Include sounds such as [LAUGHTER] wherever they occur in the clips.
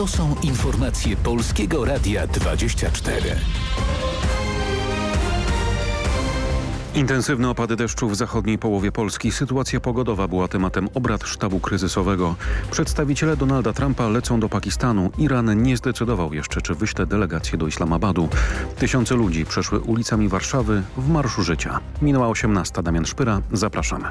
To są informacje Polskiego Radia 24. Intensywne opady deszczu w zachodniej połowie Polski. Sytuacja pogodowa była tematem obrad sztabu kryzysowego. Przedstawiciele Donalda Trumpa lecą do Pakistanu. Iran nie zdecydował jeszcze, czy wyśle delegację do Islamabadu. Tysiące ludzi przeszły ulicami Warszawy w Marszu Życia. Minęła 18. Damian Szpyra. Zapraszamy.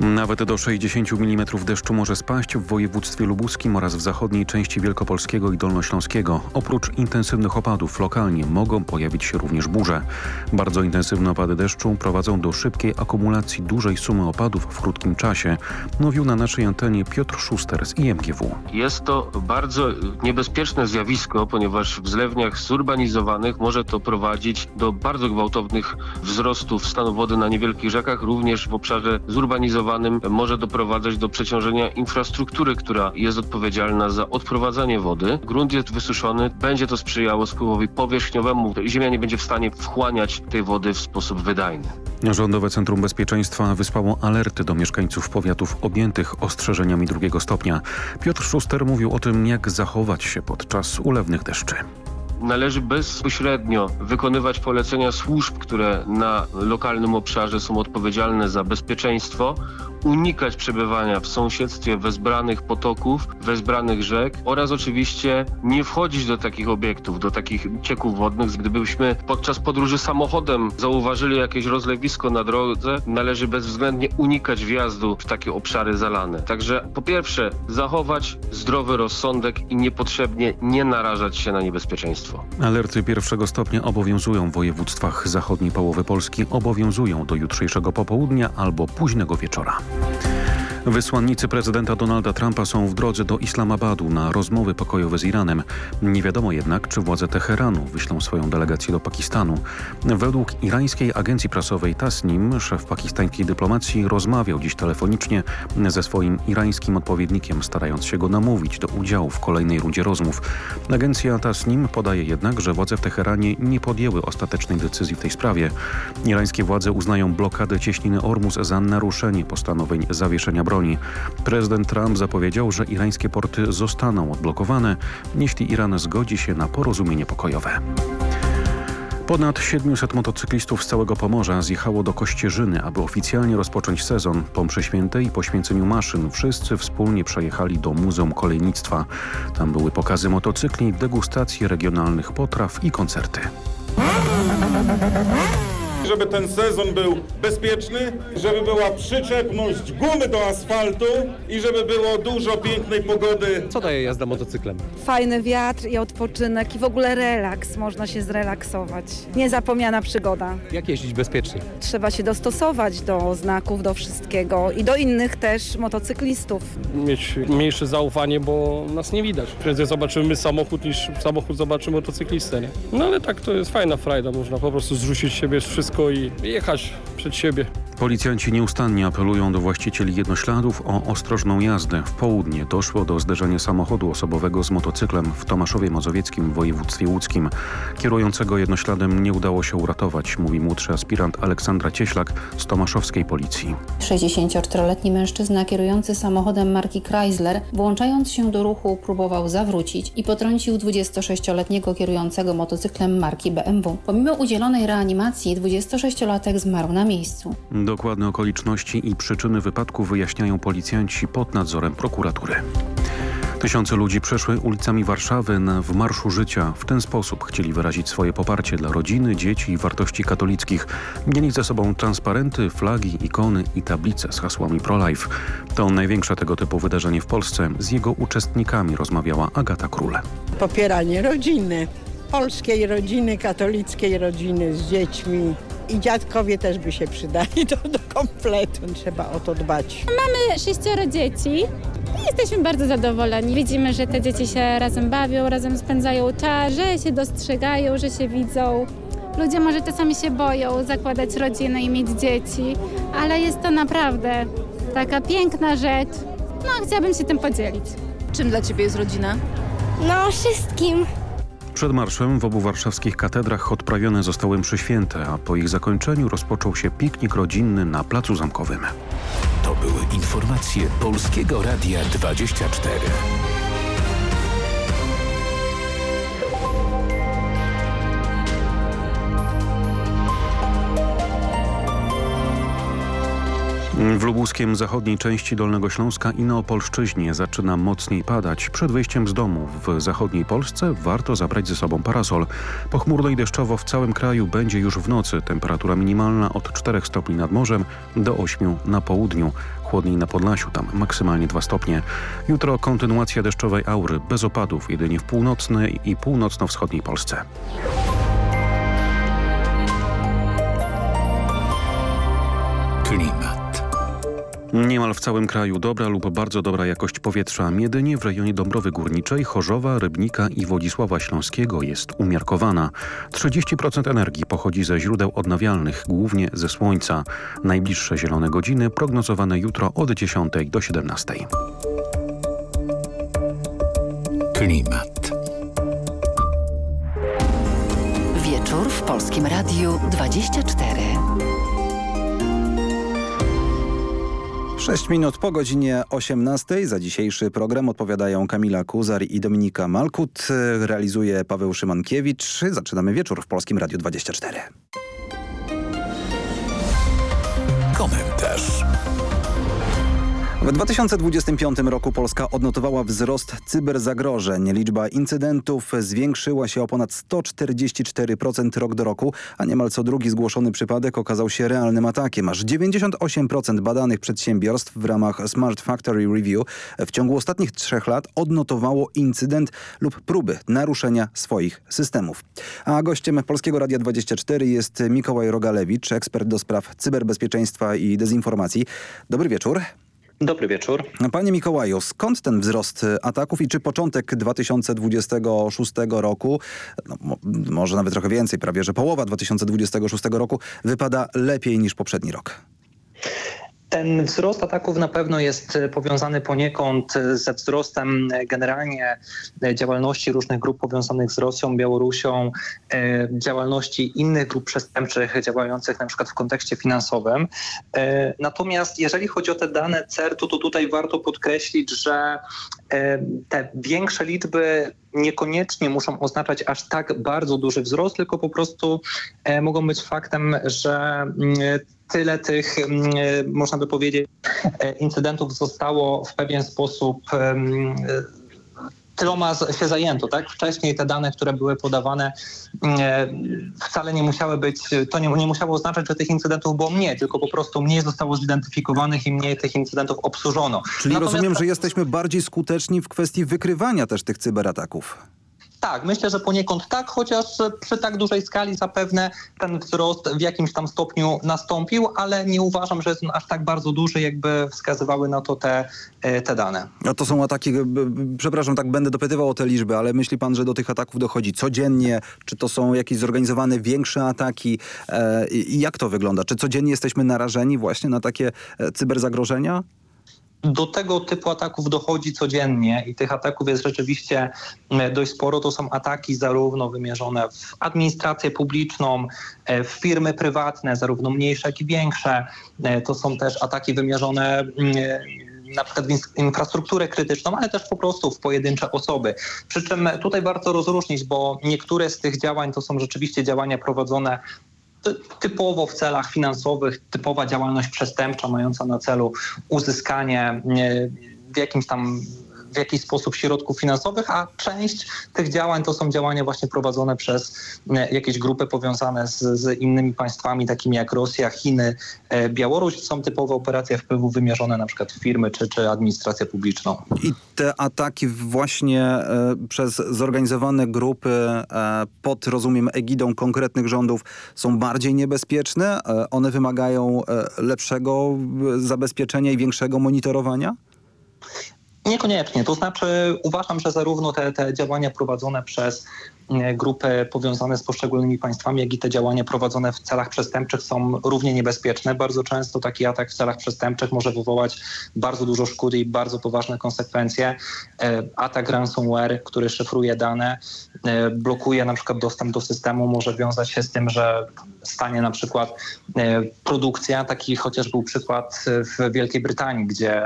Nawet do 60 mm deszczu może spaść w województwie lubuskim oraz w zachodniej części Wielkopolskiego i Dolnośląskiego. Oprócz intensywnych opadów lokalnie mogą pojawić się również burze. Bardzo intensywne opady deszczu prowadzą do szybkiej akumulacji dużej sumy opadów w krótkim czasie, mówił na naszej antenie Piotr Szuster z IMGW. Jest to bardzo niebezpieczne zjawisko, ponieważ w zlewniach zurbanizowanych może to prowadzić do bardzo gwałtownych wzrostów stanu wody na niewielkich rzekach, również w obszarze zurbanizowanym może doprowadzać do przeciążenia infrastruktury, która jest odpowiedzialna za odprowadzanie wody. Grunt jest wysuszony, będzie to sprzyjało spływowi powierzchniowemu. Ziemia nie będzie w stanie wchłaniać tej wody w sposób wydajny. Rządowe Centrum Bezpieczeństwa wysłało alerty do mieszkańców powiatów objętych ostrzeżeniami drugiego stopnia. Piotr Szuster mówił o tym, jak zachować się podczas ulewnych deszczy należy bezpośrednio wykonywać polecenia służb, które na lokalnym obszarze są odpowiedzialne za bezpieczeństwo, unikać przebywania w sąsiedztwie wezbranych potoków, wezbranych rzek oraz oczywiście nie wchodzić do takich obiektów, do takich cieków wodnych. Gdybyśmy podczas podróży samochodem zauważyli jakieś rozlewisko na drodze, należy bezwzględnie unikać wjazdu w takie obszary zalane. Także po pierwsze zachować zdrowy rozsądek i niepotrzebnie nie narażać się na niebezpieczeństwo. Alerty pierwszego stopnia obowiązują w województwach zachodniej połowy Polski, obowiązują do jutrzejszego popołudnia albo późnego wieczora. Wysłannicy prezydenta Donalda Trumpa są w drodze do Islamabadu na rozmowy pokojowe z Iranem. Nie wiadomo jednak, czy władze Teheranu wyślą swoją delegację do Pakistanu. Według irańskiej agencji prasowej Tasnim szef pakistańskiej dyplomacji rozmawiał dziś telefonicznie ze swoim irańskim odpowiednikiem, starając się go namówić do udziału w kolejnej rundzie rozmów. Agencja Tasnim podaje jednak, że władze w Teheranie nie podjęły ostatecznej decyzji w tej sprawie. Irańskie władze uznają blokadę cieśniny Ormus za naruszenie postanowień zawieszenia broni. Prezydent Trump zapowiedział, że irańskie porty zostaną odblokowane, jeśli Iran zgodzi się na porozumienie pokojowe. Ponad 700 motocyklistów z całego Pomorza zjechało do Kościerzyny, aby oficjalnie rozpocząć sezon. Po mszy świętej i poświęceniu maszyn wszyscy wspólnie przejechali do Muzeum Kolejnictwa. Tam były pokazy motocykli, degustacje regionalnych potraw i koncerty żeby ten sezon był bezpieczny, żeby była przyczepność gumy do asfaltu i żeby było dużo pięknej pogody. Co daje jazda motocyklem? Fajny wiatr i odpoczynek i w ogóle relaks, można się zrelaksować. Niezapomniana przygoda. Jak jeździć bezpiecznie? Trzeba się dostosować do znaków, do wszystkiego i do innych też motocyklistów. Mieć mniejsze zaufanie, bo nas nie widać. Prędzej zobaczymy samochód niż samochód zobaczy motocyklistę. Nie? No ale tak to jest fajna frajda, można po prostu zrzucić siebie wszystko i jechać przed siebie. Policjanci nieustannie apelują do właścicieli jednośladów o ostrożną jazdę. W południe doszło do zderzenia samochodu osobowego z motocyklem w Tomaszowie Mazowieckim w województwie łódzkim. Kierującego jednośladem nie udało się uratować, mówi młodszy aspirant Aleksandra Cieślak z tomaszowskiej policji. 64-letni mężczyzna kierujący samochodem marki Chrysler, włączając się do ruchu, próbował zawrócić i potrącił 26-letniego kierującego motocyklem marki BMW. Pomimo udzielonej reanimacji 26-latek zmarł na miejscu. Dokładne okoliczności i przyczyny wypadku wyjaśniają policjanci pod nadzorem prokuratury. Tysiące ludzi przeszły ulicami Warszawy w Marszu Życia. W ten sposób chcieli wyrazić swoje poparcie dla rodziny, dzieci i wartości katolickich. Mieli ze sobą transparenty, flagi, ikony i tablice z hasłami pro-life. To największe tego typu wydarzenie w Polsce. Z jego uczestnikami rozmawiała Agata Król. Popieranie rodziny, polskiej rodziny, katolickiej rodziny z dziećmi, i dziadkowie też by się przydali do, do kompletu. Trzeba o to dbać. Mamy sześcioro dzieci i jesteśmy bardzo zadowoleni. Widzimy, że te dzieci się razem bawią, razem spędzają czas, że się dostrzegają, że się widzą. Ludzie może czasami się boją zakładać rodzinę i mieć dzieci, ale jest to naprawdę taka piękna rzecz. No, chciałabym się tym podzielić. Czym dla Ciebie jest rodzina? No, wszystkim. Przed marszem w obu warszawskich katedrach odprawione zostały mszy święte, a po ich zakończeniu rozpoczął się piknik rodzinny na Placu Zamkowym. To były informacje Polskiego Radia 24. W lubuskiem zachodniej części Dolnego Śląska i na Opolszczyźnie zaczyna mocniej padać. Przed wyjściem z domu w zachodniej Polsce warto zabrać ze sobą parasol. Pochmurno i deszczowo w całym kraju będzie już w nocy. Temperatura minimalna od 4 stopni nad morzem do 8 na południu. Chłodniej na Podlasiu, tam maksymalnie 2 stopnie. Jutro kontynuacja deszczowej aury, bez opadów, jedynie w północnej i północno-wschodniej Polsce. Klimat. Niemal w całym kraju dobra lub bardzo dobra jakość powietrza. Jedynie w rejonie Dąbrowy Górniczej, Chorzowa, Rybnika i Wodzisława Śląskiego jest umiarkowana. 30% energii pochodzi ze źródeł odnawialnych, głównie ze słońca. Najbliższe zielone godziny prognozowane jutro od 10 do 17. Klimat. Wieczór w Polskim Radiu 24. 6 minut po godzinie 18 za dzisiejszy program odpowiadają Kamila Kuzar i Dominika Malkut. Realizuje Paweł Szymankiewicz. Zaczynamy wieczór w Polskim Radiu 24. Komentarz. W 2025 roku Polska odnotowała wzrost cyberzagrożeń. Liczba incydentów zwiększyła się o ponad 144% rok do roku, a niemal co drugi zgłoszony przypadek okazał się realnym atakiem. Aż 98% badanych przedsiębiorstw w ramach Smart Factory Review w ciągu ostatnich trzech lat odnotowało incydent lub próby naruszenia swoich systemów. A gościem Polskiego Radia 24 jest Mikołaj Rogalewicz, ekspert do spraw cyberbezpieczeństwa i dezinformacji. Dobry wieczór. Dobry wieczór. Panie Mikołaju, skąd ten wzrost ataków i czy początek 2026 roku, no, mo może nawet trochę więcej, prawie że połowa 2026 roku wypada lepiej niż poprzedni rok? Ten wzrost ataków na pewno jest powiązany poniekąd ze wzrostem generalnie działalności różnych grup powiązanych z Rosją, Białorusią, działalności innych grup przestępczych działających na przykład w kontekście finansowym. Natomiast jeżeli chodzi o te dane CERT-u, to tutaj warto podkreślić, że te większe liczby niekoniecznie muszą oznaczać aż tak bardzo duży wzrost, tylko po prostu mogą być faktem, że tyle tych, można by powiedzieć, incydentów zostało w pewien sposób tyloma się zajęto. Tak? Wcześniej te dane, które były podawane wcale nie musiały być, to nie, nie musiało oznaczać, że tych incydentów było mniej, tylko po prostu mniej zostało zidentyfikowanych i mniej tych incydentów obsłużono. Czyli Natomiast... rozumiem, że jesteśmy bardziej skuteczni w kwestii wykrywania też tych cyberataków. Tak, myślę, że poniekąd tak, chociaż przy tak dużej skali zapewne ten wzrost w jakimś tam stopniu nastąpił, ale nie uważam, że jest on aż tak bardzo duży, jakby wskazywały na to te, te dane. A to są ataki, przepraszam, tak będę dopytywał o te liczby, ale myśli pan, że do tych ataków dochodzi codziennie? Czy to są jakieś zorganizowane większe ataki? I jak to wygląda? Czy codziennie jesteśmy narażeni właśnie na takie cyberzagrożenia? Do tego typu ataków dochodzi codziennie i tych ataków jest rzeczywiście dość sporo. To są ataki zarówno wymierzone w administrację publiczną, w firmy prywatne, zarówno mniejsze, jak i większe. To są też ataki wymierzone na przykład w infrastrukturę krytyczną, ale też po prostu w pojedyncze osoby. Przy czym tutaj warto rozróżnić, bo niektóre z tych działań to są rzeczywiście działania prowadzone typowo w celach finansowych, typowa działalność przestępcza mająca na celu uzyskanie w jakimś tam w jakiś sposób środków finansowych, a część tych działań to są działania właśnie prowadzone przez jakieś grupy powiązane z, z innymi państwami, takimi jak Rosja, Chiny, Białoruś. Są typowe operacje wpływu wymierzone na przykład w firmy czy, czy administrację publiczną. I te ataki właśnie e, przez zorganizowane grupy e, pod, rozumiem, egidą konkretnych rządów są bardziej niebezpieczne? E, one wymagają e, lepszego zabezpieczenia i większego monitorowania? Niekoniecznie. To znaczy uważam, że zarówno te, te działania prowadzone przez grupy powiązane z poszczególnymi państwami, jak i te działania prowadzone w celach przestępczych są równie niebezpieczne. Bardzo często taki atak w celach przestępczych może wywołać bardzo dużo szkód i bardzo poważne konsekwencje. Atak ransomware, który szyfruje dane, blokuje na przykład dostęp do systemu, może wiązać się z tym, że stanie na przykład produkcja. Taki chociaż był przykład w Wielkiej Brytanii, gdzie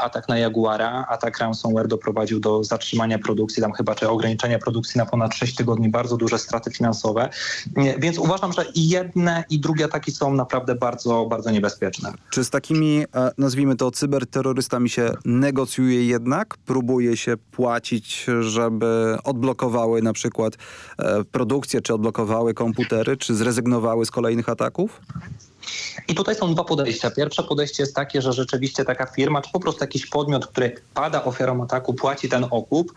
atak na Jaguara, atak ransomware doprowadził do zatrzymania produkcji, tam chyba czy ograniczenia produkcji na ponad 6 tygodni, bardzo duże straty finansowe. Więc uważam, że i jedne i drugie ataki są naprawdę bardzo, bardzo niebezpieczne. Czy z takimi, e, nazwijmy to cyberterrorystami się negocjuje jednak? Próbuje się płacić, żeby odblokowały na przykład e, produkcję, czy odblokowały komputery, czy zrezygnowały z kolejnych ataków? I tutaj są dwa podejścia. Pierwsze podejście jest takie, że rzeczywiście taka firma, czy po prostu jakiś podmiot, który pada ofiarą ataku, płaci ten okup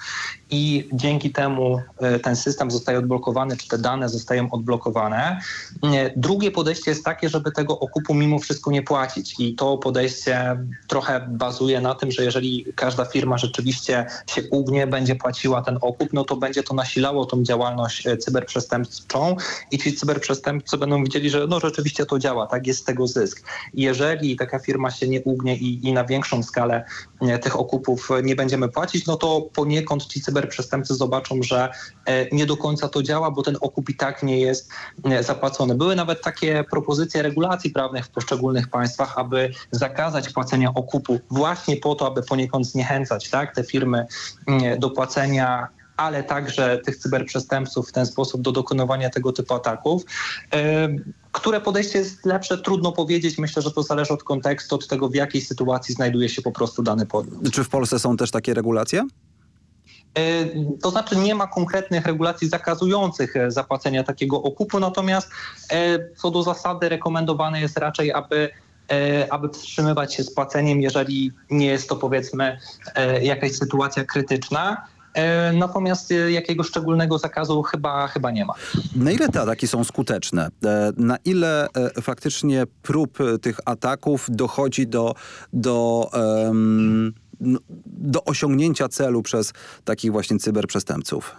i dzięki temu e, ten system zostaje odblokowany, czy te dane zostają odblokowane. E, drugie podejście jest takie, żeby tego okupu mimo wszystko nie płacić. I to podejście trochę bazuje na tym, że jeżeli każda firma rzeczywiście się ugnie, będzie płaciła ten okup, no to będzie to nasilało tą działalność e, cyberprzestępczą i ci cyberprzestępcy będą widzieli, że no rzeczywiście to działa, tak jest tego zysk. Jeżeli taka firma się nie ugnie i, i na większą skalę tych okupów nie będziemy płacić, no to poniekąd ci cyberprzestępcy zobaczą, że e, nie do końca to działa, bo ten okup i tak nie jest e, zapłacony. Były nawet takie propozycje regulacji prawnych w poszczególnych państwach, aby zakazać płacenia okupu właśnie po to, aby poniekąd zniechęcać tak, te firmy do płacenia ale także tych cyberprzestępców w ten sposób do dokonywania tego typu ataków. E, które podejście jest lepsze, trudno powiedzieć. Myślę, że to zależy od kontekstu, od tego, w jakiej sytuacji znajduje się po prostu dany podmiot. Czy w Polsce są też takie regulacje? E, to znaczy nie ma konkretnych regulacji zakazujących e, zapłacenia takiego okupu, natomiast co do zasady rekomendowane jest raczej, aby aby wstrzymywać się z płaceniem, jeżeli nie jest to powiedzmy jakaś sytuacja krytyczna. E, natomiast e, jakiegoś szczególnego zakazu chyba, chyba nie ma. Na ile te ataki są skuteczne? E, na ile faktycznie prób tych ataków dochodzi do, do, do osiągnięcia celu przez takich właśnie cyberprzestępców?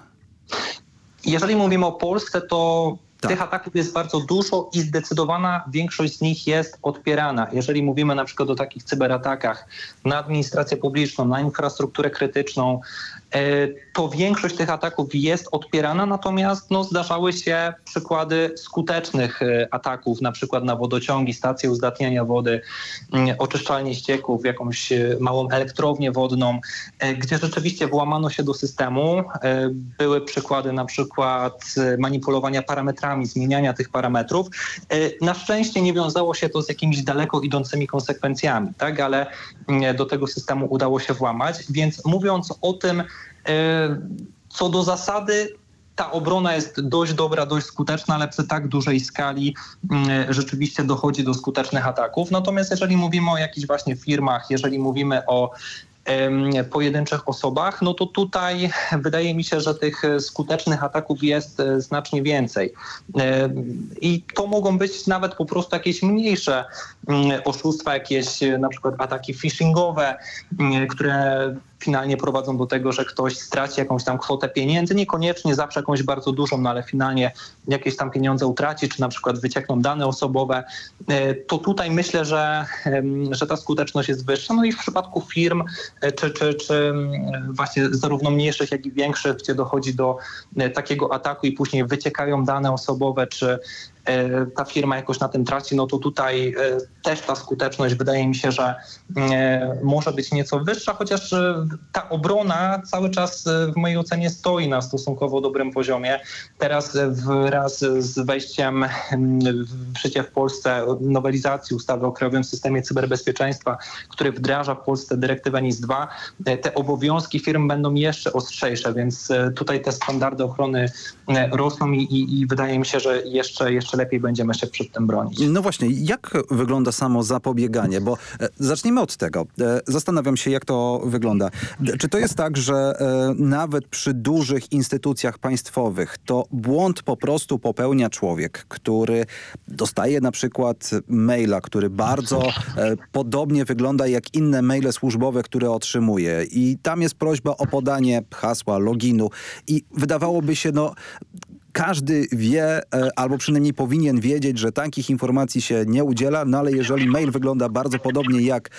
Jeżeli mówimy o Polsce, to tak. Tych ataków jest bardzo dużo i zdecydowana większość z nich jest odpierana. Jeżeli mówimy na przykład o takich cyberatakach na administrację publiczną, na infrastrukturę krytyczną, to większość tych ataków jest odpierana, natomiast no, zdarzały się przykłady skutecznych e, ataków, na przykład na wodociągi, stacje uzdatniania wody, mm, oczyszczalnie ścieków, jakąś e, małą elektrownię wodną, gdzie rzeczywiście włamano się do systemu. Były przykłady na przykład manipulowania parametrami, zmieniania tych parametrów. Na szczęście nie wiązało się to z jakimiś daleko idącymi konsekwencjami, tak? ale mm, do tego systemu udało się włamać, więc mówiąc o tym, E, co do zasady, ta obrona jest dość dobra, dość skuteczna, ale przy tak dużej skali mm, rzeczywiście dochodzi do skutecznych ataków. Natomiast jeżeli mówimy o jakichś właśnie firmach, jeżeli mówimy o pojedynczych osobach, no to tutaj wydaje mi się, że tych skutecznych ataków jest e, znacznie więcej. I to mogą być nawet po prostu jakieś mniejsze mm, oszustwa, jakieś e, na przykład ataki phishingowe, mm, które finalnie prowadzą do tego, że ktoś straci jakąś tam kwotę pieniędzy, niekoniecznie zawsze jakąś bardzo dużą, no ale finalnie jakieś tam pieniądze utraci, czy na przykład wyciekną dane osobowe, e, to tutaj myślę, że, że ta skuteczność jest wyższa. No i w przypadku firm, e, czy, czy, czy właśnie zarówno mniejszych, jak i większych, gdzie dochodzi do e, takiego ataku i później wyciekają dane osobowe, czy ta firma jakoś na tym traci, no to tutaj e, też ta skuteczność wydaje mi się, że e, może być nieco wyższa, chociaż ta obrona cały czas w mojej ocenie stoi na stosunkowo dobrym poziomie. Teraz wraz z wejściem w życie w Polsce nowelizacji ustawy o Krajowym Systemie Cyberbezpieczeństwa, który wdraża w Polsce dyrektywę NIS-2, te obowiązki firm będą jeszcze ostrzejsze, więc tutaj te standardy ochrony rosną i, i, i wydaje mi się, że jeszcze, jeszcze jeszcze lepiej będziemy się przed tym bronić. No właśnie, jak wygląda samo zapobieganie? Bo e, zacznijmy od tego. E, zastanawiam się, jak to wygląda. Czy to jest tak, że e, nawet przy dużych instytucjach państwowych to błąd po prostu popełnia człowiek, który dostaje na przykład maila, który bardzo e, podobnie wygląda jak inne maile służbowe, które otrzymuje i tam jest prośba o podanie hasła, loginu i wydawałoby się, no każdy wie, e, albo przynajmniej powinien wiedzieć, że takich informacji się nie udziela, no ale jeżeli mail wygląda bardzo podobnie jak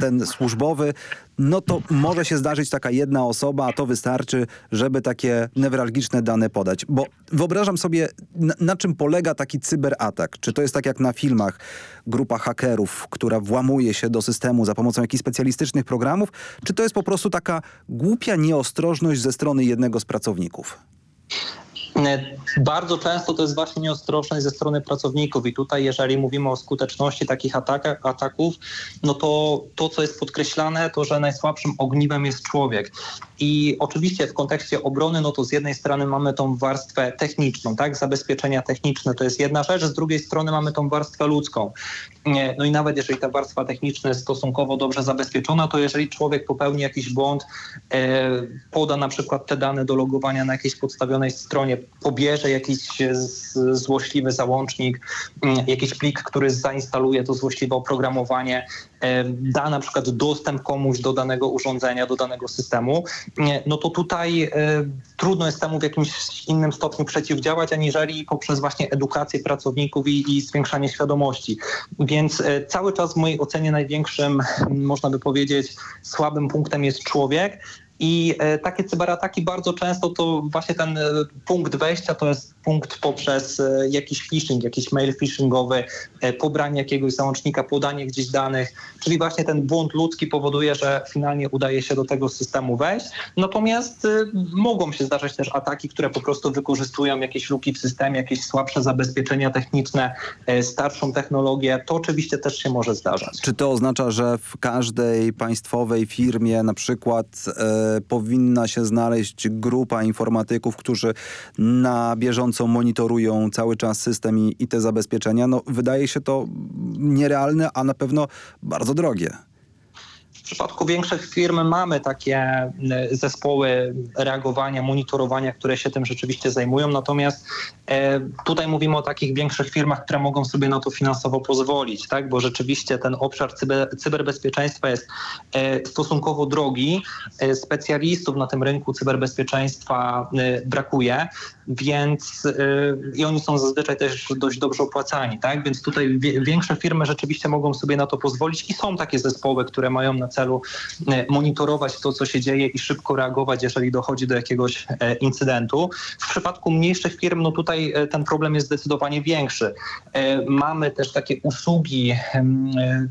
ten służbowy, no to może się zdarzyć taka jedna osoba, a to wystarczy, żeby takie newralgiczne dane podać. Bo wyobrażam sobie, na, na, czym polega taki cyberatak. Czy to jest tak jak na filmach, grupa hakerów, która włamuje się do systemu za pomocą jakichś specjalistycznych programów, czy to jest po prostu taka głupia nieostrożność ze strony jednego z pracowników? Bardzo często to jest właśnie nieostrożność ze strony pracowników i tutaj jeżeli mówimy o skuteczności takich atak ataków, no to to, co jest podkreślane, to, że najsłabszym ogniwem jest człowiek. I oczywiście w kontekście obrony, no to z jednej strony mamy tą warstwę techniczną, tak, zabezpieczenia techniczne to jest jedna rzecz, z drugiej strony mamy tą warstwę ludzką. No i nawet jeżeli ta warstwa techniczna jest stosunkowo dobrze zabezpieczona, to jeżeli człowiek popełni jakiś błąd, e, poda na przykład te dane do logowania na jakiejś podstawionej stronie, pobierze jakiś złośliwy załącznik, mm, jakiś plik, który zainstaluje to złośliwe oprogramowanie, e, da na przykład dostęp komuś do danego urządzenia, do danego systemu, no to tutaj e, trudno jest temu w jakimś innym stopniu przeciwdziałać, aniżeli poprzez właśnie edukację pracowników i, i zwiększanie świadomości. Więc e, cały czas w mojej ocenie największym, można by powiedzieć, słabym punktem jest człowiek, i e, takie cyberataki bardzo często to właśnie ten e, punkt wejścia to jest punkt poprzez e, jakiś phishing, jakiś mail phishingowy, pobranie jakiegoś załącznika, podanie gdzieś danych, czyli właśnie ten błąd ludzki powoduje, że finalnie udaje się do tego systemu wejść. Natomiast mogą się zdarzyć też ataki, które po prostu wykorzystują jakieś luki w systemie, jakieś słabsze zabezpieczenia techniczne, starszą technologię. To oczywiście też się może zdarzać. Czy to oznacza, że w każdej państwowej firmie na przykład powinna się znaleźć grupa informatyków, którzy na bieżąco monitorują cały czas system i, i te zabezpieczenia. No, wydaje się to nierealne, a na pewno bardzo drogie. W przypadku większych firm mamy takie zespoły reagowania, monitorowania, które się tym rzeczywiście zajmują, natomiast e, tutaj mówimy o takich większych firmach, które mogą sobie na to finansowo pozwolić, tak? bo rzeczywiście ten obszar cyber, cyberbezpieczeństwa jest e, stosunkowo drogi. E, specjalistów na tym rynku cyberbezpieczeństwa brakuje, więc i oni są zazwyczaj też dość dobrze opłacani, tak? więc tutaj większe firmy rzeczywiście mogą sobie na to pozwolić i są takie zespoły, które mają na celu e, monitorować to, co się dzieje i szybko reagować, jeżeli dochodzi do jakiegoś e, incydentu. W przypadku mniejszych firm, no tutaj ten problem jest zdecydowanie większy. Mamy też takie usługi,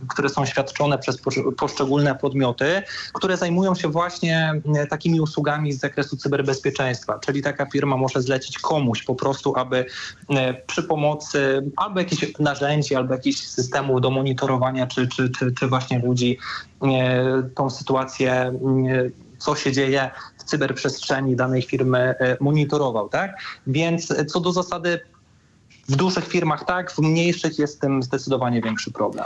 które są świadczone przez poszczególne podmioty, które zajmują się właśnie takimi usługami z zakresu cyberbezpieczeństwa, czyli taka firma może zlecić komuś po prostu, aby przy pomocy albo jakichś narzędzi, albo jakichś systemów do monitorowania, czy, czy, czy, czy właśnie ludzi tą sytuację, co się dzieje w cyberprzestrzeni danej firmy e, monitorował, tak? Więc co do zasady w dużych firmach tak, w mniejszych jest tym zdecydowanie większy problem.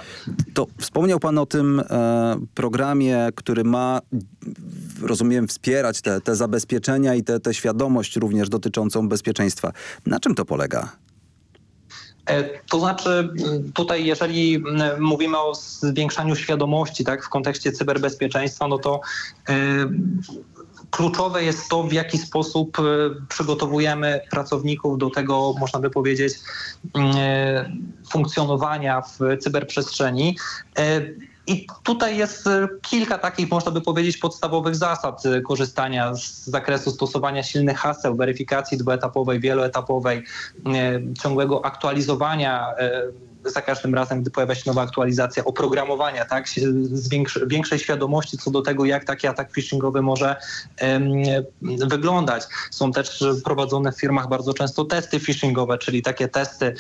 To wspomniał Pan o tym e, programie, który ma, rozumiem, wspierać te, te zabezpieczenia i tę świadomość również dotyczącą bezpieczeństwa. Na czym to polega? E, to znaczy tutaj jeżeli mówimy o zwiększaniu świadomości tak, w kontekście cyberbezpieczeństwa, no to e, kluczowe jest to, w jaki sposób e, przygotowujemy pracowników do tego, można by powiedzieć, funkcjonowania w cyberprzestrzeni. I tutaj jest e, kilka takich, można by powiedzieć, podstawowych zasad e, korzystania z zakresu stosowania silnych haseł, weryfikacji dwuetapowej, wieloetapowej, e, ciągłego aktualizowania za każdym razem, gdy pojawia się nowa aktualizacja oprogramowania, tak, z większej świadomości co do tego, jak taki atak phishingowy może wyglądać. Są też prowadzone w firmach bardzo często testy phishingowe, czyli takie testy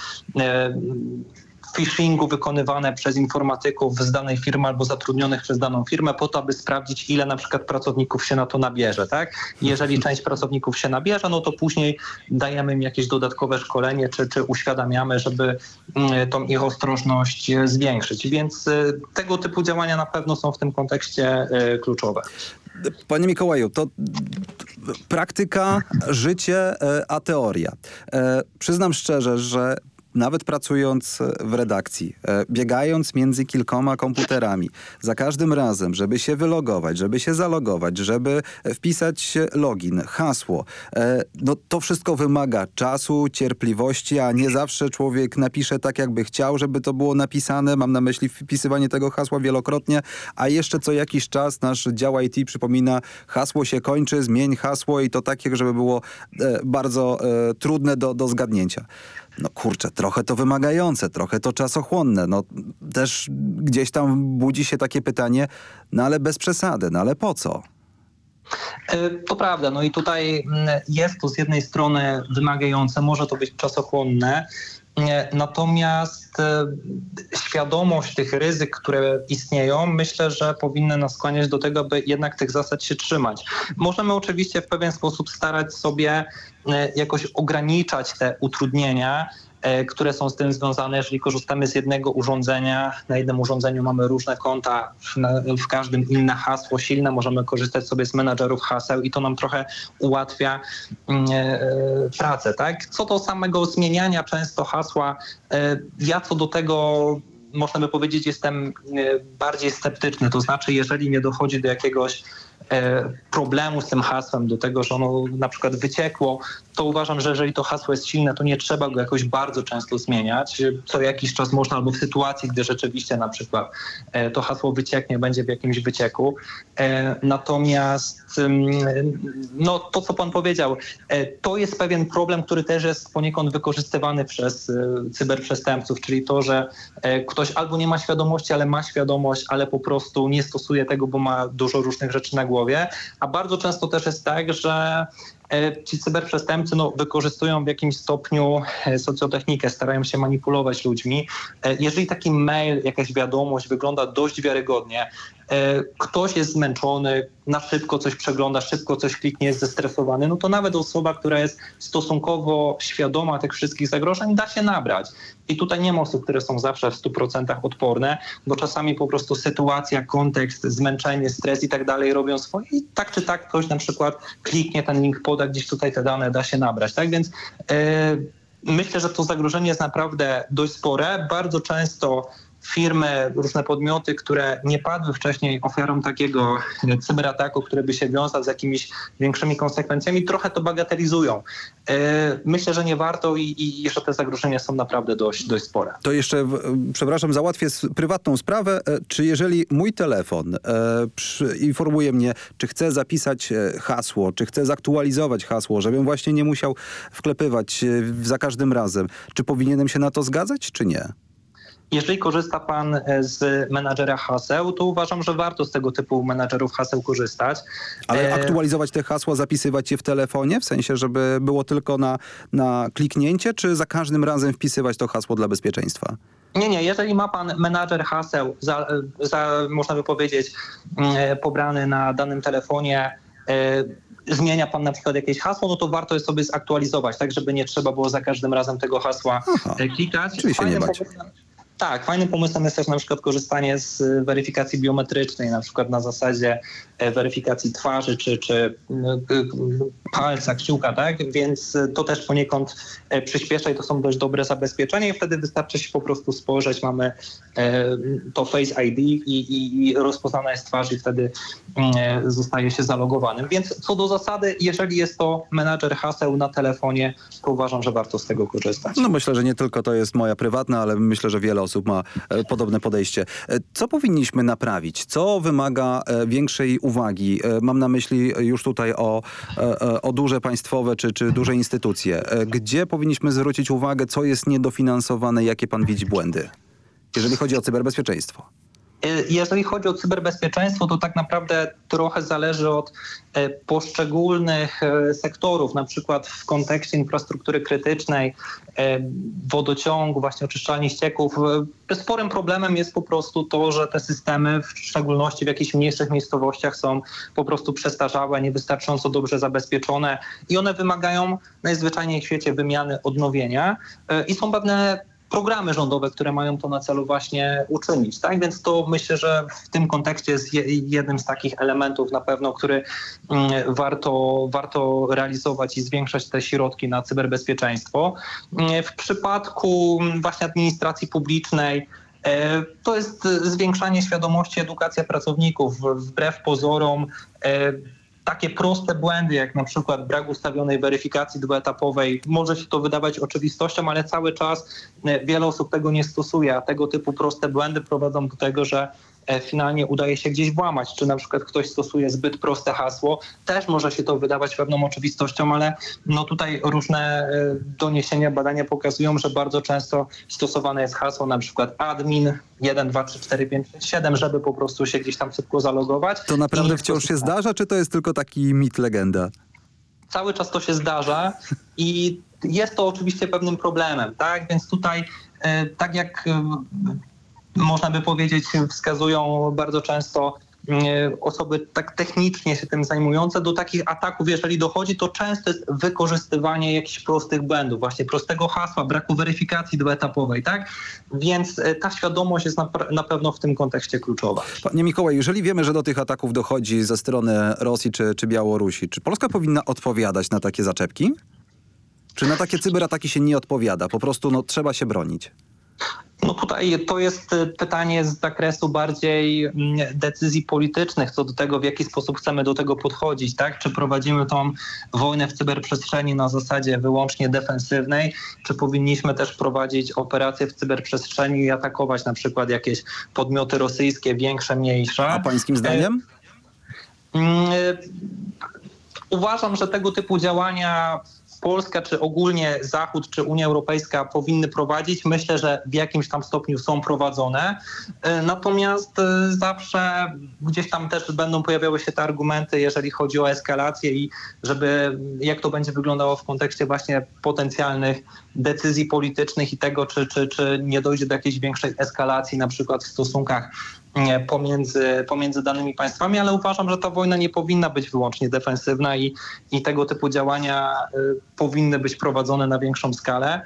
phishingu wykonywane przez informatyków z danej firmy albo zatrudnionych przez daną firmę po to, aby sprawdzić, ile na przykład pracowników się na to nabierze. Tak? Jeżeli część pracowników się nabierze, no to później dajemy im jakieś dodatkowe szkolenie, czy, czy uświadamiamy, żeby mm, tą ich ostrożność zwiększyć. Więc tego typu działania na pewno są w tym kontekście kluczowe. Panie Mikołaju, to praktyka, życie, e, a teoria. E, przyznam szczerze, że nawet pracując w redakcji, e, biegając między kilkoma komputerami, za każdym razem, żeby się wylogować, żeby się zalogować, żeby wpisać login, hasło, e, no to wszystko wymaga czasu, cierpliwości, a nie zawsze człowiek napisze tak, jakby chciał, żeby to było napisane. Mam na myśli wpisywanie tego hasła wielokrotnie, a jeszcze co jakiś czas nasz dział IT przypomina, hasło się kończy, zmień hasło i to takie, żeby było e, bardzo trudne do, do zgadnięcia. No kurczę, trochę to wymagające, trochę to czasochłonne. No też gdzieś tam budzi się takie pytanie, no ale bez przesady, no ale po co? E, to prawda, no i tutaj mm, jest to z jednej strony wymagające, może to być czasochłonne, Natomiast e, świadomość tych ryzyk, które istnieją, myślę, że powinny nas skłaniać do tego, by jednak tych zasad się trzymać. Możemy oczywiście w pewien sposób starać sobie e, jakoś ograniczać te utrudnienia, E, które są z tym związane, jeżeli korzystamy z jednego urządzenia, na jednym urządzeniu mamy różne konta, w, każdym inne hasło silne, możemy korzystać sobie z menadżerów haseł i to nam trochę ułatwia mm, e, pracę. Tak? Co do samego zmieniania często hasła, e, ja co do tego można by powiedzieć, jestem bardziej sceptyczny. To znaczy, jeżeli nie dochodzi do jakiegoś problemu z tym hasłem, do tego, że ono na przykład wyciekło, to uważam, że jeżeli to hasło jest silne, to nie trzeba go jakoś bardzo często zmieniać. Co jakiś czas można, albo w sytuacji, gdy rzeczywiście na przykład e, to hasło wycieknie, będzie w jakimś wycieku. E, natomiast no, to, co pan powiedział, e, to jest pewien problem, który też jest poniekąd wykorzystywany przez cyberprzestępców, czyli to, że ktoś albo nie ma świadomości, ale ma świadomość, ale po prostu nie stosuje tego, bo ma dużo różnych rzeczy na głowie. A bardzo często też jest tak, że E, ci cyberprzestępcy no, wykorzystują w jakimś stopniu e, socjotechnikę, starają się manipulować ludźmi. E, jeżeli taki mail, jakaś wiadomość wygląda dość wiarygodnie, ktoś jest zmęczony, na szybko coś przegląda, szybko coś kliknie, jest zestresowany, no to nawet osoba, która jest stosunkowo świadoma tych wszystkich zagrożeń, da się nabrać. I tutaj nie ma osób, które są zawsze w 100% odporne, bo czasami po prostu sytuacja, kontekst, zmęczenie, stres i tak dalej robią swoje i tak czy tak ktoś na przykład kliknie ten link, poda gdzieś tutaj te dane, da się nabrać. Tak więc yy, myślę, że to zagrożenie jest naprawdę dość spore. Bardzo często firmy, różne podmioty, które nie padły wcześniej ofiarą takiego cyberataku, który by się wiązał z jakimiś większymi konsekwencjami, trochę to bagatelizują. E, myślę, że nie warto i, i jeszcze te zagrożenia są naprawdę dość, dość spore. To jeszcze, przepraszam, załatwię prywatną sprawę. E, czy jeżeli mój telefon e, informuje mnie, czy chcę zapisać hasło, czy chcę zaktualizować hasło, żebym właśnie nie musiał wklepywać za każdym razem, czy powinienem się na to zgadzać, czy nie? Jeżeli korzysta Pan e, z menadżera haseł, to uważam, że warto z tego typu menadżerów haseł korzystać. Ale e, aktualizować te hasła, zapisywać je w telefonie? W sensie, żeby było tylko na, na kliknięcie, czy za każdym razem wpisywać to hasło dla bezpieczeństwa? Nie, nie. Jeżeli ma pan menadżer haseł, za, za, można by powiedzieć, mm, e, pobrany na danym telefonie, zmienia pan na przykład jakieś hasło, no to warto jest sobie zaktualizować, tak żeby nie trzeba było za każdym razem tego hasła Aha, klikać. Czyli się nie bać. Tak, fajnym pomysłem jest też na przykład korzystanie z weryfikacji biometrycznej, na przykład na zasadzie weryfikacji twarzy czy, czy y, palca, kciuka, tak? Więc to też poniekąd e, przyspiesza i to są dość dobre zabezpieczenia i wtedy wystarczy się po prostu spojrzeć, mamy e, to Face ID i, i, i rozpoznana jest twarz i wtedy mm, zostaje się zalogowanym. Więc co do zasady, jeżeli jest to menadżer haseł na telefonie, to uważam, że warto z tego korzystać. No myślę, że nie tylko to jest moja prywatna, ale myślę, że wiele osób ma e, podobne podejście. E, co powinniśmy naprawić? Co wymaga e, większej uwagi? Mam na myśli już tutaj o, o duże państwowe czy, czy duże instytucje. Gdzie powinniśmy zwrócić uwagę, co jest niedofinansowane, jakie pan widzi błędy, jeżeli chodzi o cyberbezpieczeństwo? Jeżeli chodzi o cyberbezpieczeństwo, to tak naprawdę trochę zależy od poszczególnych sektorów, na przykład w kontekście infrastruktury krytycznej, wodociągu, właśnie oczyszczalni ścieków. Sporym problemem jest po prostu to, że te systemy, w szczególności w jakichś mniejszych miejscowościach są po prostu przestarzałe, niewystarczająco dobrze zabezpieczone i one wymagają najzwyczajniej w świecie wymiany, odnowienia i są pewne programy rządowe, które mają to na celu właśnie uczynić. Tak? Więc to myślę, że w tym kontekście jest jednym z takich elementów na pewno, który mm, warto, warto realizować i zwiększać te środki na cyberbezpieczeństwo. Mm, w przypadku właśnie administracji publicznej e, to jest zwiększanie świadomości, edukacja pracowników. Wbrew pozorom e, takie proste błędy, jak na przykład brak ustawionej weryfikacji dwuetapowej, może się to wydawać oczywistością, ale cały czas e, wiele osób tego nie stosuje, a tego typu proste błędy prowadzą do tego, że finalnie udaje się gdzieś włamać, czy na przykład ktoś stosuje zbyt proste hasło, też może się to wydawać pewną oczywistością, ale no tutaj różne e, doniesienia, badania pokazują, że bardzo często stosowane jest hasło na przykład admin 1, 2, 3, 4, 5, 6, 7, żeby po prostu się gdzieś tam szybko zalogować. To naprawdę wciąż się zdarza, czy to jest tylko taki mit, legenda? Cały czas to się zdarza i jest to oczywiście pewnym problemem, tak? Więc tutaj e, tak jak można by powiedzieć, wskazują bardzo często mm, osoby tak technicznie się tym zajmujące, do takich ataków, jeżeli dochodzi, to często jest wykorzystywanie jakichś prostych błędów, właśnie prostego hasła, braku weryfikacji dwuetapowej, tak? Więc e, ta świadomość jest na, na pewno w tym kontekście kluczowa. Panie Mikołaj, jeżeli wiemy, że do tych ataków dochodzi ze strony Rosji czy, czy Białorusi, czy Polska powinna odpowiadać na takie zaczepki? Czy na takie cyberataki się nie odpowiada? Po prostu no, trzeba się bronić. No tutaj to jest y, pytanie z zakresu bardziej mm, decyzji politycznych co do tego, w jaki sposób chcemy do tego podchodzić, tak? Czy prowadzimy tą wojnę w cyberprzestrzeni na zasadzie wyłącznie defensywnej, czy powinniśmy też prowadzić operacje w cyberprzestrzeni i atakować na przykład jakieś podmioty rosyjskie, większe, mniejsze. A pańskim zdaniem? Mm, y, uważam, że tego typu działania Polska, czy ogólnie Zachód, czy Unia Europejska powinny prowadzić. Myślę, że w jakimś tam stopniu są prowadzone. E, natomiast e, zawsze gdzieś tam też będą pojawiały się te argumenty, jeżeli chodzi o eskalację i żeby jak to będzie wyglądało w kontekście właśnie potencjalnych decyzji politycznych i tego, czy, czy, czy nie dojdzie do jakiejś większej eskalacji na przykład w stosunkach pomiędzy, pomiędzy danymi państwami, ale uważam, że ta wojna nie powinna być wyłącznie defensywna i, i tego typu działania y, powinny być prowadzone na większą skalę.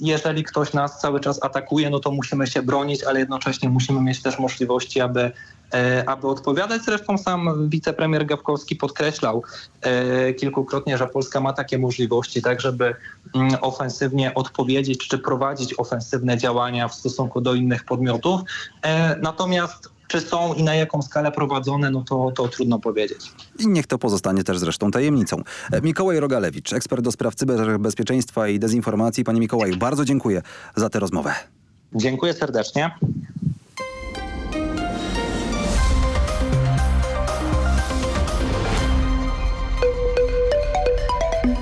Jeżeli ktoś nas cały czas atakuje, no to musimy się bronić, ale jednocześnie musimy mieć też możliwości, aby E, aby odpowiadać. Zresztą sam wicepremier Gawkowski podkreślał e, kilkukrotnie, że Polska ma takie możliwości, tak żeby mm, ofensywnie odpowiedzieć czy prowadzić ofensywne działania w stosunku do innych podmiotów. E, natomiast czy są i na jaką skalę prowadzone, no to, to trudno powiedzieć. I niech to pozostanie też zresztą tajemnicą. Mikołaj Rogalewicz, ekspert do spraw cyberbezpieczeństwa i dezinformacji. Panie Mikołaju, bardzo dziękuję za tę rozmowę. Dziękuję serdecznie.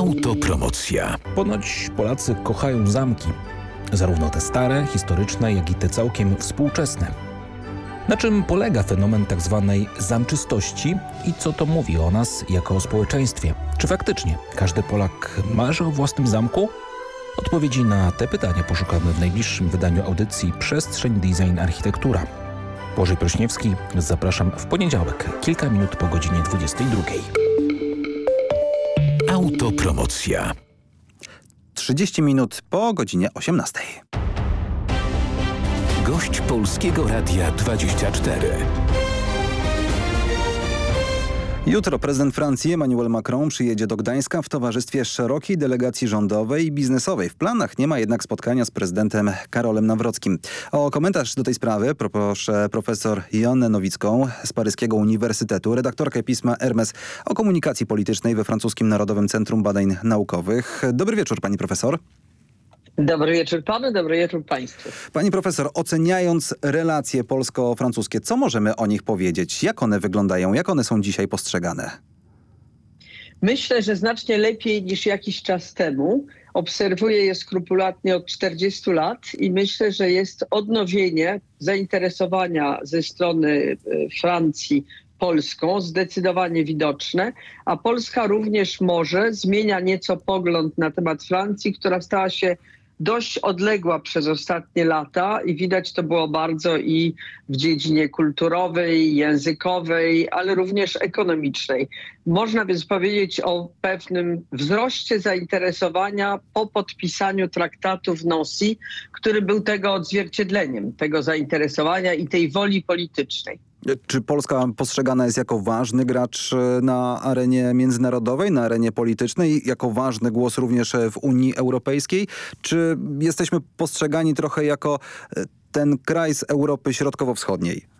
Autopromocja. Ponoć Polacy kochają zamki. Zarówno te stare, historyczne, jak i te całkiem współczesne. Na czym polega fenomen tzw. Tak zamczystości i co to mówi o nas jako o społeczeństwie? Czy faktycznie każdy Polak marzy o własnym zamku? Odpowiedzi na te pytania poszukamy w najbliższym wydaniu audycji Przestrzeń Design Architektura. Bożej Prośniewski, zapraszam w poniedziałek, kilka minut po godzinie 22. Autopromocja. 30 minut po godzinie 18. Gość Polskiego Radia 24. Jutro prezydent Francji Emmanuel Macron przyjedzie do Gdańska w towarzystwie szerokiej delegacji rządowej i biznesowej. W planach nie ma jednak spotkania z prezydentem Karolem Nawrockim. O komentarz do tej sprawy proszę profesor Jonę Nowicką z Paryskiego Uniwersytetu, redaktorkę pisma Hermes o komunikacji politycznej we francuskim Narodowym Centrum Badań Naukowych. Dobry wieczór pani profesor. Dobry wieczór panu, dobry wieczór państwu. Pani profesor, oceniając relacje polsko-francuskie, co możemy o nich powiedzieć? Jak one wyglądają? Jak one są dzisiaj postrzegane? Myślę, że znacznie lepiej niż jakiś czas temu. Obserwuję je skrupulatnie od 40 lat i myślę, że jest odnowienie zainteresowania ze strony e, Francji Polską zdecydowanie widoczne, a Polska również może zmienia nieco pogląd na temat Francji, która stała się dość odległa przez ostatnie lata i widać to było bardzo i w dziedzinie kulturowej, językowej, ale również ekonomicznej. Można więc powiedzieć o pewnym wzroście zainteresowania po podpisaniu traktatu w Nossi, który był tego odzwierciedleniem, tego zainteresowania i tej woli politycznej. Czy Polska postrzegana jest jako ważny gracz e, na arenie międzynarodowej, na arenie politycznej, jako ważny głos również w Unii Europejskiej? Czy jesteśmy postrzegani trochę jako e, ten kraj z Europy Środkowo-Wschodniej?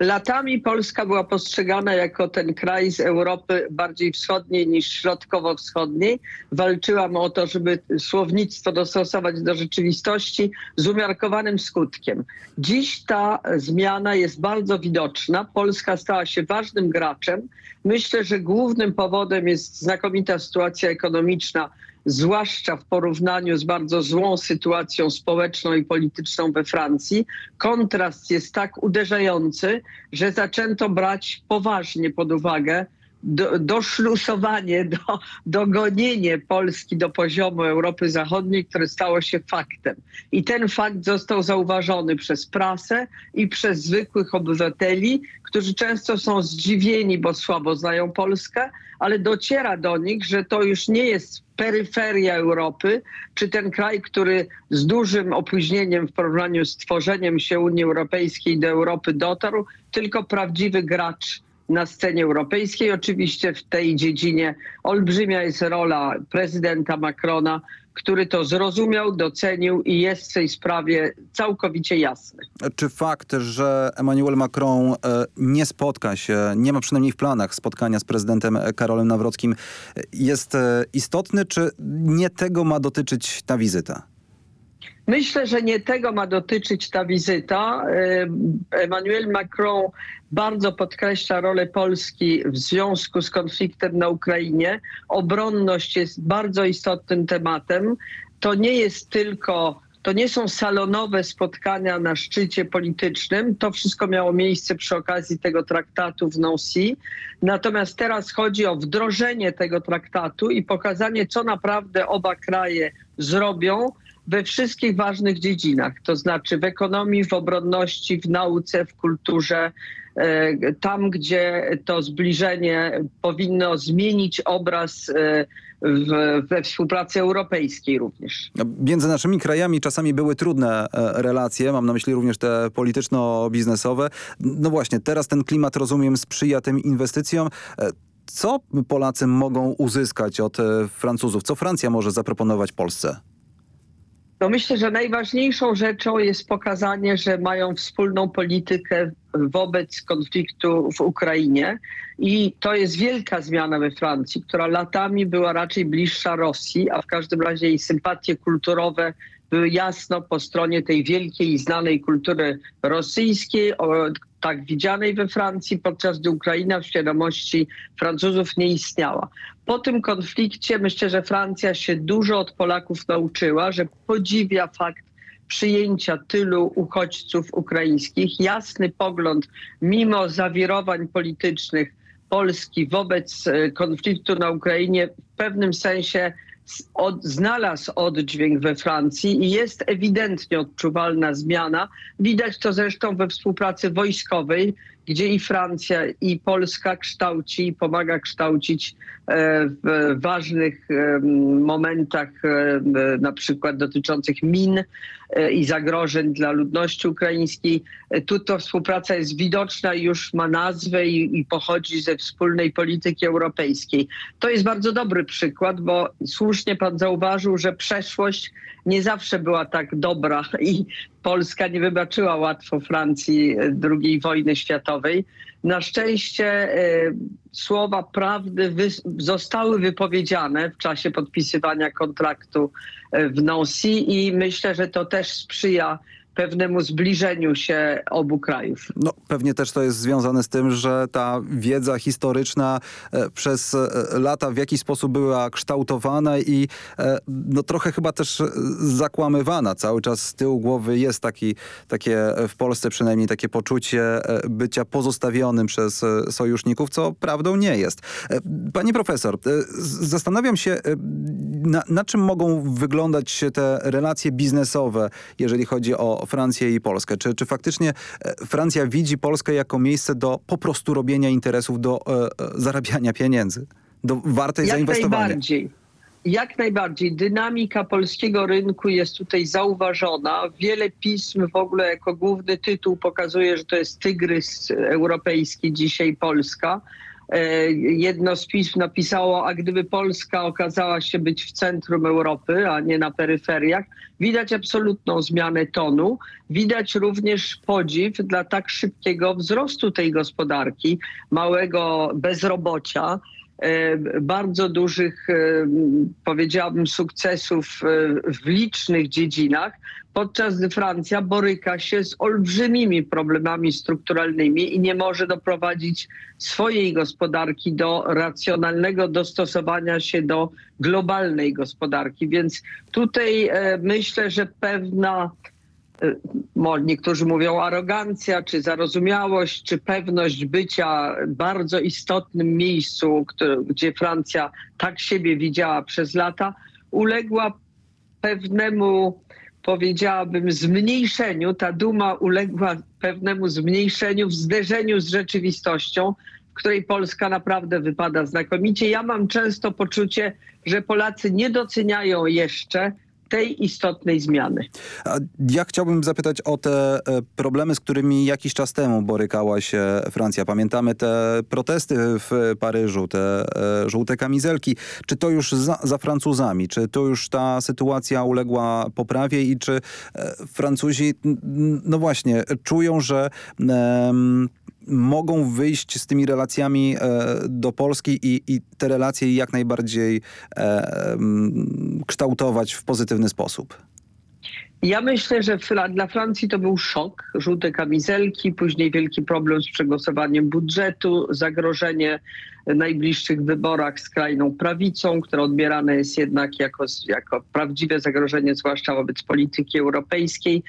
Latami Polska była postrzegana jako ten kraj z Europy bardziej wschodniej niż środkowo-wschodniej. Walczyłam o to, żeby słownictwo dostosować do rzeczywistości z umiarkowanym skutkiem. Dziś ta zmiana jest bardzo widoczna. Polska stała się ważnym graczem. Myślę, że głównym powodem jest znakomita sytuacja ekonomiczna zwłaszcza w porównaniu z bardzo złą sytuacją społeczną i polityczną we Francji, kontrast jest tak uderzający, że zaczęto brać poważnie pod uwagę do, doszlusowanie, [LAUGHS] do, dogonienie Polski do poziomu Europy Zachodniej, które stało się faktem. I ten fakt został zauważony przez prasę i przez zwykłych obywateli, którzy często są zdziwieni, bo słabo znają Polskę, ale dociera do nich, że to już nie jest peryferia Europy, czy ten kraj, który z dużym opóźnieniem w porównaniu z tworzeniem się Unii Europejskiej do Europy dotarł, tylko prawdziwy gracz na scenie europejskiej. Oczywiście w tej dziedzinie olbrzymia jest rola prezydenta Macrona, który to zrozumiał, docenił i jest w tej sprawie całkowicie jasny. Czy fakt, że Emmanuel Macron e, nie spotka się, nie ma przynajmniej w planach spotkania z prezydentem Karolem Nawrockim jest e, istotny, czy nie tego ma dotyczyć ta wizyta? Myślę, że nie tego ma dotyczyć ta wizyta. Emmanuel Macron bardzo podkreśla rolę Polski w związku z konfliktem na Ukrainie. Obronność jest bardzo istotnym tematem. To nie jest tylko to nie są salonowe spotkania na szczycie politycznym. To wszystko miało miejsce przy okazji tego traktatu w Nancy. Natomiast teraz chodzi o wdrożenie tego traktatu i pokazanie, co naprawdę oba kraje zrobią we wszystkich ważnych dziedzinach, to znaczy w ekonomii, w obronności, w nauce, w kulturze, e, tam gdzie to zbliżenie powinno zmienić obraz e, w, we współpracy europejskiej również. No, między naszymi krajami czasami były trudne e, relacje, mam na myśli również te polityczno-biznesowe. No właśnie, teraz ten klimat, rozumiem, sprzyja tym inwestycjom. Co Polacy mogą uzyskać od Francuzów? Co Francja może zaproponować Polsce? No myślę, że najważniejszą rzeczą jest pokazanie, że mają wspólną politykę wobec konfliktu w Ukrainie. I to jest wielka zmiana we Francji, która latami była raczej bliższa Rosji, a w każdym razie jej sympatie kulturowe były jasno po stronie tej wielkiej i znanej kultury rosyjskiej, tak widzianej we Francji, podczas gdy Ukraina w świadomości Francuzów nie istniała. Po tym konflikcie myślę, że Francja się dużo od Polaków nauczyła, że podziwia fakt przyjęcia tylu uchodźców ukraińskich. Jasny pogląd, mimo zawirowań politycznych Polski wobec e, konfliktu na Ukrainie w pewnym sensie od, znalazł oddźwięk we Francji i jest ewidentnie odczuwalna zmiana. Widać to zresztą we współpracy wojskowej, gdzie i Francja, i Polska kształci i pomaga kształcić e, w ważnych momentach, e, na przykład dotyczących min i zagrożeń dla ludności ukraińskiej. Tu to współpraca jest widoczna już ma nazwę i, i pochodzi ze wspólnej polityki europejskiej. To jest bardzo dobry przykład, bo słusznie pan zauważył, że przeszłość nie zawsze była tak dobra [LAUGHS] i Polska nie wybaczyła łatwo Francji II wojny światowej. Na szczęście y, słowa prawdy zostały wypowiedziane w czasie podpisywania kontraktu e, w Nosji i myślę, że to też sprzyja pewnemu zbliżeniu się obu krajów. No pewnie też to jest związane z tym, że ta wiedza historyczna e, przez e, lata w jakiś sposób była kształtowana i e, no trochę chyba też zakłamywana. Cały czas z tyłu głowy jest taki, takie w Polsce przynajmniej takie poczucie bycia pozostawionym przez sojuszników, co prawdą nie jest. Pani profesor, zastanawiam się na, na czym mogą wyglądać te relacje biznesowe, jeżeli chodzi o Francję i Polskę? Czy, czy faktycznie e, Francja widzi Polskę jako miejsce do po prostu robienia interesów, do e, e zarabiania pieniędzy, do wartej Jak zainwestowania? Najbardziej. Jak najbardziej. Dynamika polskiego rynku jest tutaj zauważona. Wiele pism w ogóle jako główny tytuł pokazuje, że to jest tygrys europejski dzisiaj Polska. E, jedno z pism napisało, a gdyby Polska okazała się być w centrum Europy, a nie na peryferiach, widać absolutną zmianę tonu. Widać również podziw dla tak szybkiego wzrostu tej gospodarki, małego bezrobocia e, bardzo dużych, e, powiedziałabym, sukcesów w licznych dziedzinach, podczas gdy Francja boryka się z olbrzymimi problemami strukturalnymi i nie może doprowadzić swojej gospodarki do racjonalnego dostosowania się do globalnej gospodarki. Więc tutaj e, myślę, że pewna e, niektórzy mówią arogancja, czy zarozumiałość, czy pewność bycia bardzo istotnym miejscu, gdzie Francja tak siebie widziała przez lata, uległa pewnemu powiedziałabym, zmniejszeniu, ta duma uległa pewnemu zmniejszeniu w zderzeniu z rzeczywistością, w której Polska naprawdę wypada znakomicie. Ja mam często poczucie, że Polacy nie doceniają jeszcze tej istotnej zmiany. Ja chciałbym zapytać o te e, problemy, z którymi jakiś czas temu borykała się Francja. Pamiętamy te protesty w Paryżu, te e, żółte kamizelki. Czy to już za, za Francuzami? Czy to już ta sytuacja uległa poprawie i czy e, Francuzi, no właśnie, czują, że mogą wyjść z tymi relacjami e, do Polski i, i, te relacje jak najbardziej e, kształtować w pozytywny sposób? Ja myślę, że dla Francji to był szok. Żółte kamizelki, później wielki problem z przegłosowaniem budżetu, zagrożenie najbliższych wyborach skrajną prawicą, która odbierana jest jednak jako, jako prawdziwe zagrożenie, zwłaszcza wobec polityki europejskiej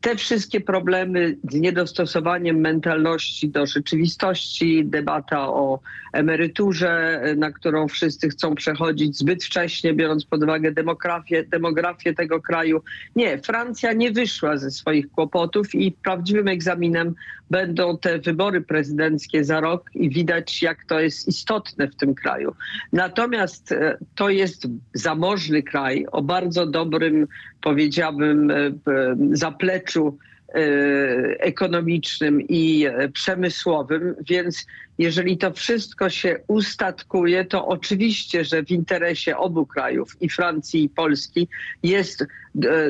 te wszystkie problemy z niedostosowaniem mentalności do rzeczywistości, debata o emeryturze, na którą wszyscy chcą przechodzić zbyt wcześnie, biorąc pod uwagę demografię, demografię tego kraju. Nie, Francja nie wyszła ze swoich kłopotów i prawdziwym egzaminem będą te wybory prezydenckie za rok i widać, jak to jest istotne w tym kraju. Natomiast e, to jest zamożny kraj o bardzo dobrym, powiedziałbym, e, zapleczu e, ekonomicznym i przemysłowym, więc jeżeli to wszystko się ustatkuje, to oczywiście, że w interesie obu krajów, i Francji, i Polski, jest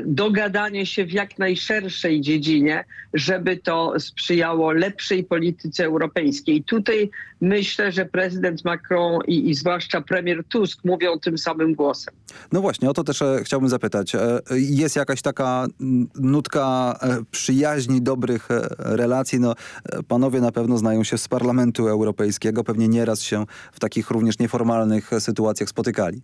dogadanie się w jak najszerszej dziedzinie, żeby to sprzyjało lepszej polityce europejskiej. Tutaj myślę, że prezydent Macron i, i zwłaszcza premier Tusk mówią tym samym głosem. No właśnie, o to też e, chciałbym zapytać. E, jest jakaś taka nutka przyjaźni, dobrych relacji? No, panowie na pewno znają się z Parlamentu Europejskiego. Pewnie nieraz się w takich również nieformalnych sytuacjach spotykali.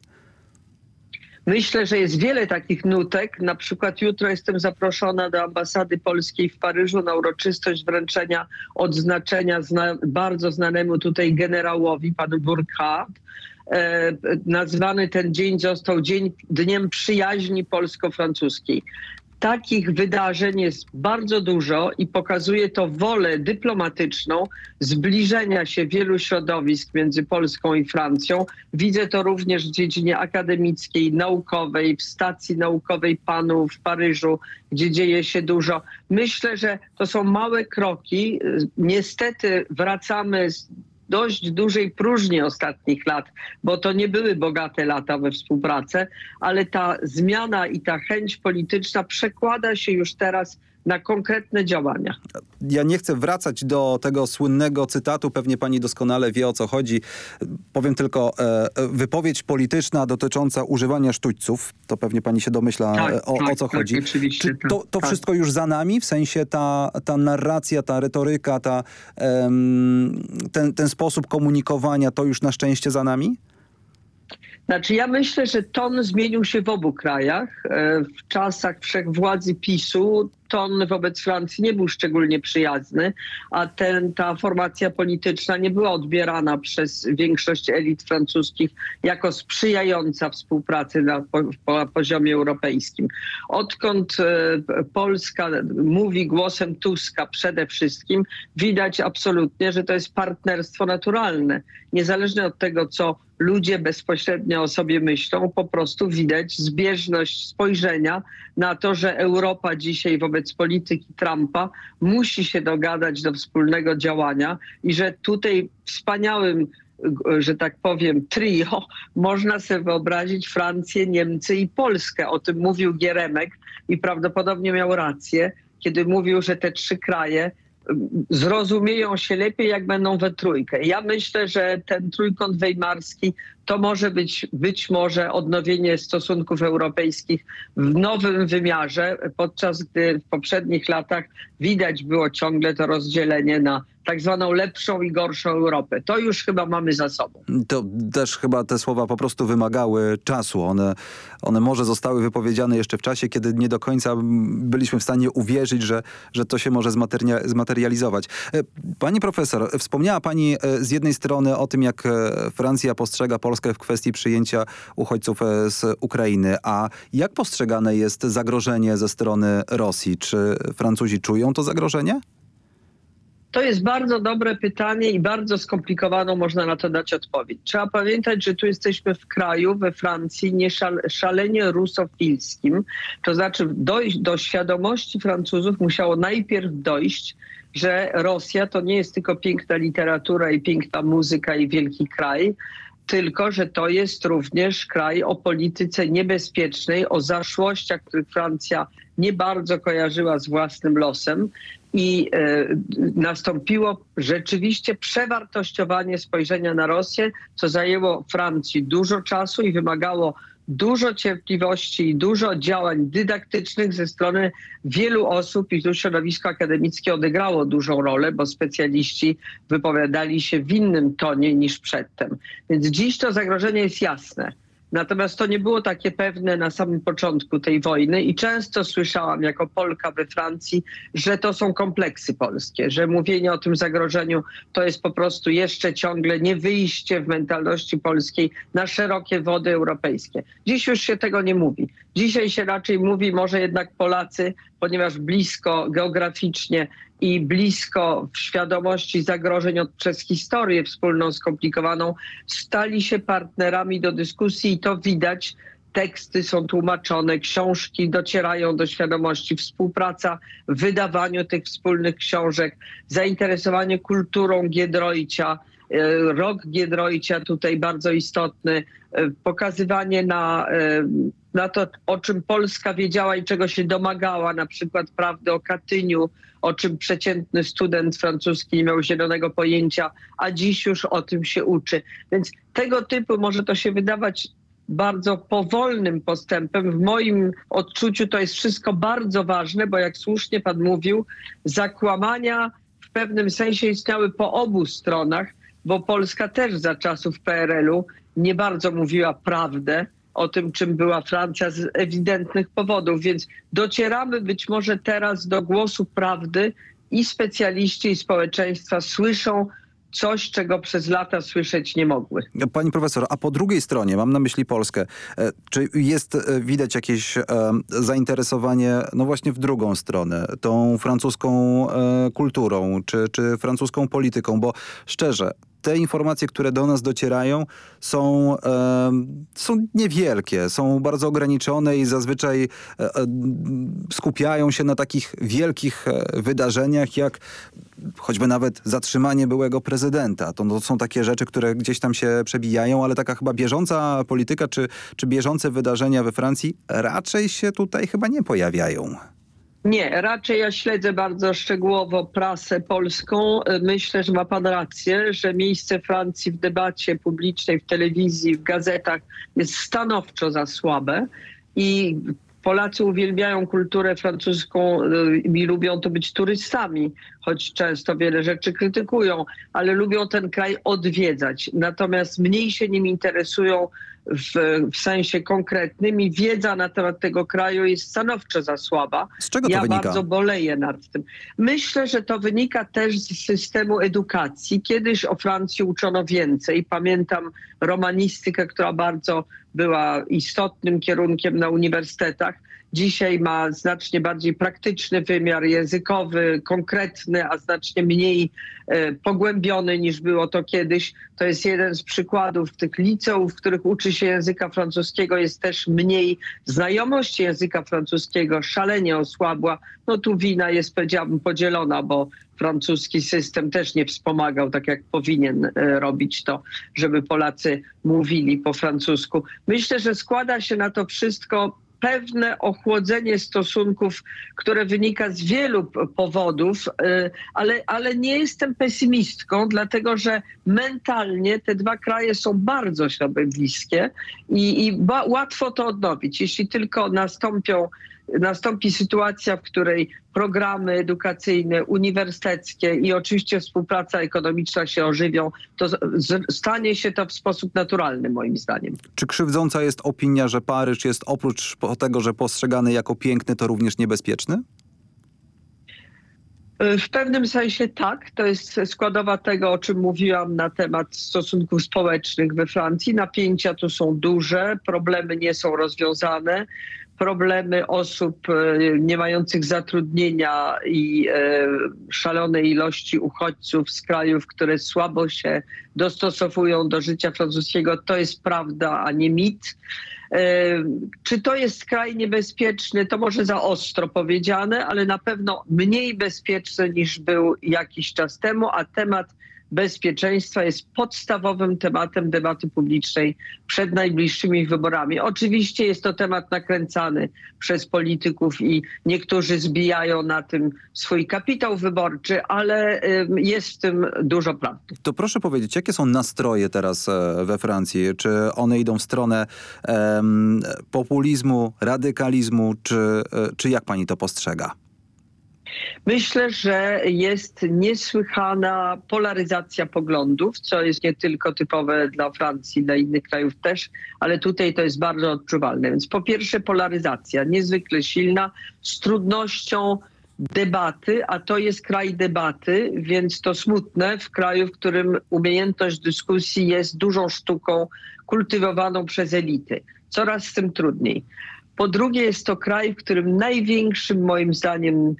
Myślę, że jest wiele takich nutek. Na przykład jutro jestem zaproszona do ambasady polskiej w Paryżu na uroczystość wręczenia odznaczenia zna bardzo znanemu tutaj generałowi, panu Burkhardt. E, nazwany ten dzień został dzień, Dniem Przyjaźni Polsko-Francuskiej takich wydarzeń jest bardzo dużo i pokazuje to wolę dyplomatyczną zbliżenia się wielu środowisk między Polską i Francją. Widzę to również w dziedzinie akademickiej, naukowej, w stacji naukowej PANU w Paryżu, gdzie dzieje się dużo. Myślę, że to są małe kroki. Niestety wracamy dość dużej próżni ostatnich lat, bo to nie były bogate lata we współpracę, ale ta zmiana i ta chęć polityczna przekłada się już teraz na konkretne działania. Ja nie chcę wracać do tego słynnego cytatu, pewnie pani doskonale wie o co chodzi. Powiem tylko, e, wypowiedź polityczna dotycząca używania sztućców, to pewnie pani się domyśla tak, o, tak, o co tak, chodzi. Czy to, to tak. wszystko już za nami? W sensie ta, ta narracja, ta retoryka, ta, ten, ten sposób komunikowania, to już na szczęście za nami? Znaczy ja myślę, że ton zmienił się w obu krajach. E, w czasach wszechwładzy PiSu ton wobec Francji nie był szczególnie przyjazny, a ten, ta formacja polityczna nie była odbierana przez większość elit francuskich jako sprzyjająca współpracy na po, poziomie europejskim. Odkąd e, Polska mówi głosem Tuska przede wszystkim, widać absolutnie, że to jest partnerstwo naturalne. Niezależnie od tego, co ludzie bezpośrednio o sobie myślą, po prostu widać zbieżność spojrzenia na to, że Europa dzisiaj wobec polityki Trumpa musi się dogadać do wspólnego działania i że tutaj wspaniałym że tak powiem, trio, można sobie wyobrazić Francję, Niemcy i Polskę. O tym mówił Gieremek i prawdopodobnie miał rację, kiedy mówił, że te trzy kraje zrozumieją się lepiej, jak będą we trójkę. Ja myślę, że ten trójkąt wejmarski to może być być może odnowienie stosunków europejskich w nowym wymiarze, podczas gdy w poprzednich latach widać było ciągle to rozdzielenie na tak zwaną lepszą i gorszą Europę. To już chyba mamy za sobą. To też chyba te słowa po prostu wymagały czasu. One, one może zostały wypowiedziane jeszcze w czasie, kiedy nie do końca byliśmy w stanie uwierzyć, że, że to się może zmaterializować. E, pani profesor, wspomniała pani e, z jednej strony o tym, jak e, Francja postrzega Polskę w kwestii przyjęcia uchodźców z Ukrainy. A jak postrzegane jest zagrożenie ze strony Rosji? Czy Francuzi czują to zagrożenie? To jest bardzo dobre pytanie i bardzo skomplikowaną można na to dać odpowiedź. Trzeba pamiętać, że tu jesteśmy w kraju, we Francji, nie szalenie rusofilskim. To znaczy dojść do świadomości Francuzów musiało najpierw dojść, że Rosja to nie jest tylko piękna literatura i piękna muzyka i wielki kraj, tylko że to jest również kraj o polityce niebezpiecznej, o zaszłościach, których Francja nie bardzo kojarzyła z własnym losem i e, nastąpiło rzeczywiście przewartościowanie spojrzenia na Rosję, co zajęło Francji dużo czasu i wymagało dużo cierpliwości i dużo działań dydaktycznych ze strony wielu osób i tu środowisko akademickie odegrało dużą rolę, bo specjaliści wypowiadali się w innym tonie niż przedtem. Więc dziś to zagrożenie jest jasne. Natomiast to nie było takie pewne na samym początku tej wojny i często słyszałam jako Polka we Francji, że to są kompleksy polskie, że mówienie o tym zagrożeniu to jest po prostu jeszcze ciągle nie wyjście w mentalności polskiej na szerokie wody europejskie. Dziś już się tego nie mówi. Dzisiaj się raczej mówi, może jednak Polacy, ponieważ blisko geograficznie i blisko w świadomości zagrożeń od, przez historię wspólną skomplikowaną, stali się partnerami do dyskusji i to widać. Teksty są tłumaczone, książki docierają do świadomości, współpraca w wydawaniu tych wspólnych książek, zainteresowanie kulturą Giedroycia, rok Giedroycia tutaj bardzo istotny, e, pokazywanie na, e, na to, o czym Polska wiedziała i czego się domagała, na przykład prawdy o Katyniu, o czym przeciętny student francuski nie miał zielonego pojęcia, a dziś już o tym się uczy. Więc tego typu może to się wydawać bardzo powolnym postępem. W moim odczuciu to jest wszystko bardzo ważne, bo jak słusznie pan mówił, zakłamania w pewnym sensie istniały po obu stronach, bo Polska też za czasów PRL-u nie bardzo mówiła prawdę o tym, czym była Francja z ewidentnych powodów. Więc docieramy być może teraz do głosu prawdy i specjaliści i społeczeństwa słyszą coś, czego przez lata słyszeć nie mogły. Pani profesor, a po drugiej stronie, mam na myśli Polskę, e, czy jest e, widać jakieś e, zainteresowanie, no właśnie w drugą stronę, tą francuską kulturą, czy, czy francuską polityką, bo szczerze, te informacje, które do nas docierają są, e, są niewielkie, są bardzo ograniczone i zazwyczaj e, skupiają się na takich wielkich wydarzeniach jak choćby nawet zatrzymanie byłego prezydenta. To, to są takie rzeczy, które gdzieś tam się przebijają, ale taka chyba bieżąca polityka czy, czy bieżące wydarzenia we Francji raczej się tutaj chyba nie pojawiają. Nie, raczej ja śledzę bardzo szczegółowo prasę polską. Myślę, że ma pan rację, że miejsce Francji w debacie publicznej, w telewizji, w gazetach jest stanowczo za słabe i Polacy uwielbiają kulturę francuską y, i lubią to być turystami, choć często wiele rzeczy krytykują, ale lubią ten kraj odwiedzać. Natomiast mniej się nim interesują w, w sensie konkretnym i wiedza na temat tego kraju jest stanowczo za słaba. Z czego to ja wynika? bardzo boleję nad tym. Myślę, że to wynika też z systemu edukacji. Kiedyś o Francji uczono więcej. Pamiętam romanistykę, która bardzo była istotnym kierunkiem na uniwersytetach dzisiaj ma znacznie bardziej praktyczny wymiar językowy, konkretny, a znacznie mniej e, pogłębiony niż było to kiedyś. To jest jeden z przykładów tych liceów, w których uczy się języka francuskiego, jest też mniej znajomość języka francuskiego, szalenie osłabła. No tu wina jest, powiedziałabym, podzielona, bo francuski system też nie wspomagał tak, jak powinien e, robić to, żeby Polacy mówili po francusku. Myślę, że składa się na to wszystko pewne ochłodzenie stosunków, które wynika z wielu powodów, y, ale, ale nie jestem pesymistką, dlatego że mentalnie te dwa kraje są bardzo sobie bliskie i, i łatwo to odnowić. Jeśli tylko nastąpią nastąpi sytuacja, w której programy edukacyjne, uniwersyteckie i oczywiście współpraca ekonomiczna się ożywią, to stanie się to w sposób naturalny moim zdaniem. Czy krzywdząca jest opinia, że Paryż jest oprócz tego, że postrzegany jako piękny, to również niebezpieczny? W pewnym sensie tak. To jest składowa tego, o czym mówiłam na temat stosunków społecznych we Francji. Napięcia tu są duże, problemy nie są rozwiązane problemy osób e, nie mających zatrudnienia i e, szalonej ilości uchodźców z krajów, które słabo się dostosowują do życia francuskiego, to jest prawda, a nie mit. E, czy to jest kraj niebezpieczny? To może za ostro powiedziane, ale na pewno mniej bezpieczny niż był jakiś czas temu, a temat bezpieczeństwa jest podstawowym tematem debaty publicznej przed najbliższymi wyborami. Oczywiście jest to temat nakręcany przez polityków i niektórzy zbijają na tym swój kapitał wyborczy, ale jest w tym dużo prawdy. To proszę powiedzieć, jakie są nastroje teraz e, we Francji? Czy one idą w stronę um, populizmu, radykalizmu, czy, e, czy jak pani to postrzega? Myślę, że jest niesłychana polaryzacja poglądów, co jest nie tylko typowe dla Francji, dla innych krajów też, ale tutaj to jest bardzo odczuwalne. Więc po pierwsze polaryzacja niezwykle silna, z trudnością debaty, a to jest kraj debaty, więc to smutne w kraju, w którym umiejętność dyskusji jest dużą sztuką kultywowaną przez elity. Coraz z tym trudniej. Po drugie jest to kraj, w którym największym moim zdaniem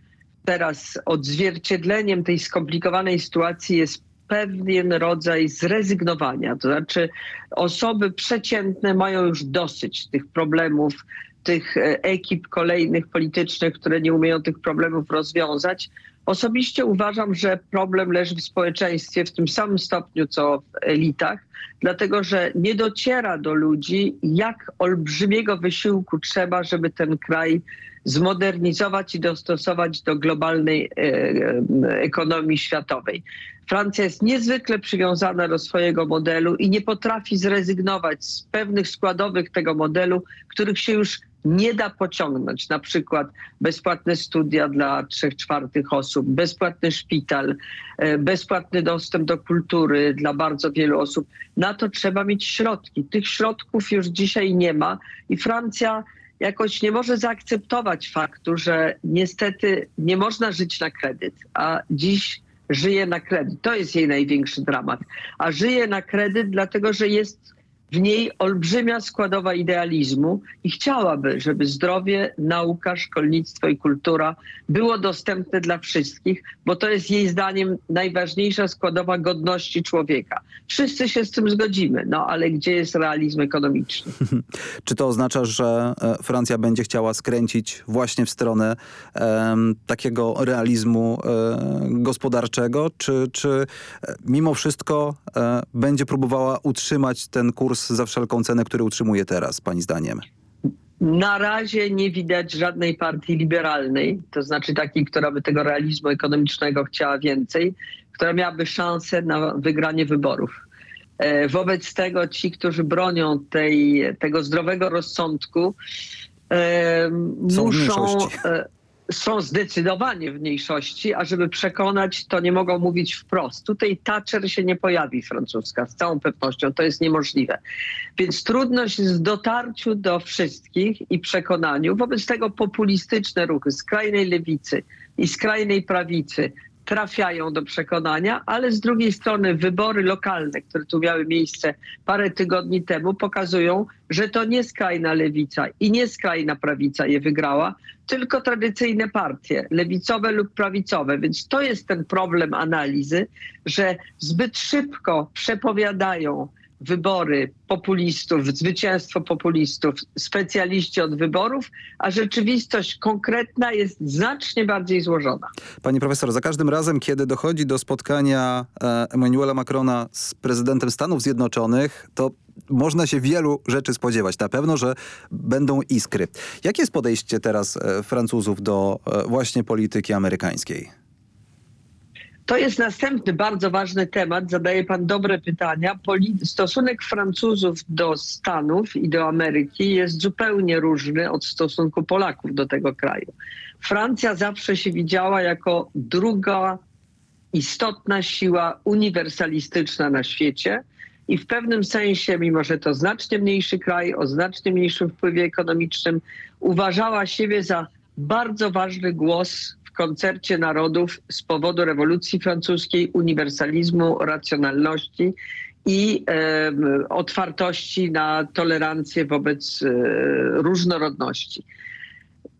teraz odzwierciedleniem tej skomplikowanej sytuacji jest pewien rodzaj zrezygnowania. To znaczy osoby przeciętne mają już dosyć tych problemów, tych e, ekip kolejnych politycznych, które nie umieją tych problemów rozwiązać. Osobiście uważam, że problem leży w społeczeństwie w tym samym stopniu co w elitach, dlatego że nie dociera do ludzi, jak olbrzymiego wysiłku trzeba, żeby ten kraj zmodernizować i dostosować do globalnej e, e, ekonomii światowej. Francja jest niezwykle przywiązana do swojego modelu i nie potrafi zrezygnować z pewnych składowych tego modelu, których się już nie da pociągnąć. Na przykład bezpłatne studia dla trzech czwartych osób, bezpłatny szpital, e, bezpłatny dostęp do kultury dla bardzo wielu osób. Na to trzeba mieć środki. Tych środków już dzisiaj nie ma i Francja jakoś nie może zaakceptować faktu, że niestety nie można żyć na kredyt, a dziś żyje na kredyt. To jest jej największy dramat. A żyje na kredyt dlatego, że jest w niej olbrzymia składowa idealizmu i chciałaby, żeby zdrowie, nauka, szkolnictwo i kultura było dostępne dla wszystkich, bo to jest jej zdaniem najważniejsza składowa godności człowieka. Wszyscy się z tym zgodzimy, no ale gdzie jest realizm ekonomiczny? [LAUGHS] Czy to oznacza, że e, Francja będzie chciała skręcić właśnie w stronę um, takiego realizmu um, gospodarczego, czy, czy e, mimo wszystko um, będzie próbowała utrzymać ten kurs za wszelką cenę, który utrzymuje teraz, pani zdaniem? Na razie nie widać żadnej partii liberalnej, to znaczy takiej, która by tego realizmu ekonomicznego chciała więcej, która miałaby szansę na wygranie wyborów. E, wobec tego ci, którzy bronią tej, tego zdrowego rozsądku, e, muszą są zdecydowanie w mniejszości, a żeby przekonać, to nie mogą mówić wprost. Tutaj Thatcher się nie pojawi francuska, z całą pewnością, to jest niemożliwe. Więc trudność jest w dotarciu do wszystkich i przekonaniu. Wobec tego populistyczne ruchy skrajnej lewicy i skrajnej prawicy trafiają do przekonania, ale z drugiej strony wybory lokalne, które tu miały miejsce parę tygodni temu, pokazują, że to nie skrajna lewica i nie skrajna prawica je wygrała, tylko tradycyjne partie, lewicowe lub prawicowe. Więc to jest ten problem analizy, że zbyt szybko przepowiadają wybory populistów, zwycięstwo populistów, specjaliści od wyborów, a rzeczywistość konkretna jest znacznie bardziej złożona. Pani profesor, za każdym razem, kiedy dochodzi do spotkania e, Emmanuela Macrona z prezydentem Stanów Zjednoczonych, to można się wielu rzeczy spodziewać. Na pewno, że będą iskry. Jakie jest podejście teraz e, Francuzów do e, właśnie polityki amerykańskiej? To jest następny bardzo ważny temat. Zadaje pan dobre pytania. stosunek Francuzów do Stanów i do Ameryki jest zupełnie różny od stosunku Polaków do tego kraju. Francja zawsze się widziała jako druga istotna siła uniwersalistyczna na świecie i w pewnym sensie, mimo że to znacznie mniejszy kraj o znacznie mniejszym wpływie ekonomicznym, uważała siebie za bardzo ważny głos koncercie narodów z powodu rewolucji francuskiej, uniwersalizmu, racjonalności i e, otwartości na tolerancję wobec e, różnorodności.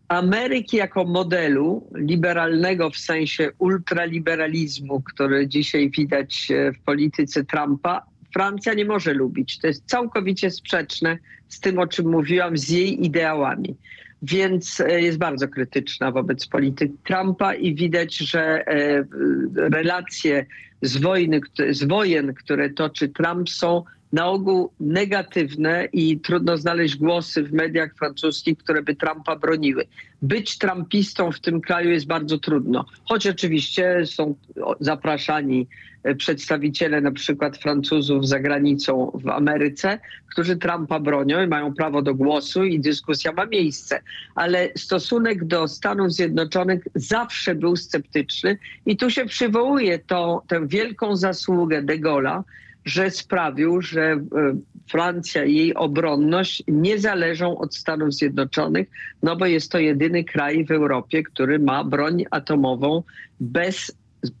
Ameryki jako modelu liberalnego w sensie ultraliberalizmu, który dzisiaj widać e, w polityce Trumpa, Francja nie może lubić. To jest całkowicie sprzeczne z tym, o czym mówiłam, z jej ideałami. Więc e, jest bardzo krytyczna wobec polityki Trumpa i widać, że e, relacje z, wojny, z wojen, które toczy Trump są na ogół negatywne i trudno znaleźć głosy w mediach francuskich, które by Trumpa broniły. Być trumpistą w tym kraju jest bardzo trudno, choć oczywiście są zapraszani e, przedstawiciele na przykład Francuzów za granicą w Ameryce, którzy Trumpa bronią i mają prawo do głosu i dyskusja ma miejsce. Ale stosunek do Stanów Zjednoczonych zawsze był sceptyczny i tu się przywołuje tę wielką zasługę de Gaulle'a, że sprawił, że e, Francja i jej obronność nie zależą od Stanów Zjednoczonych, no bo jest to jedyny kraj w Europie, który ma broń atomową bez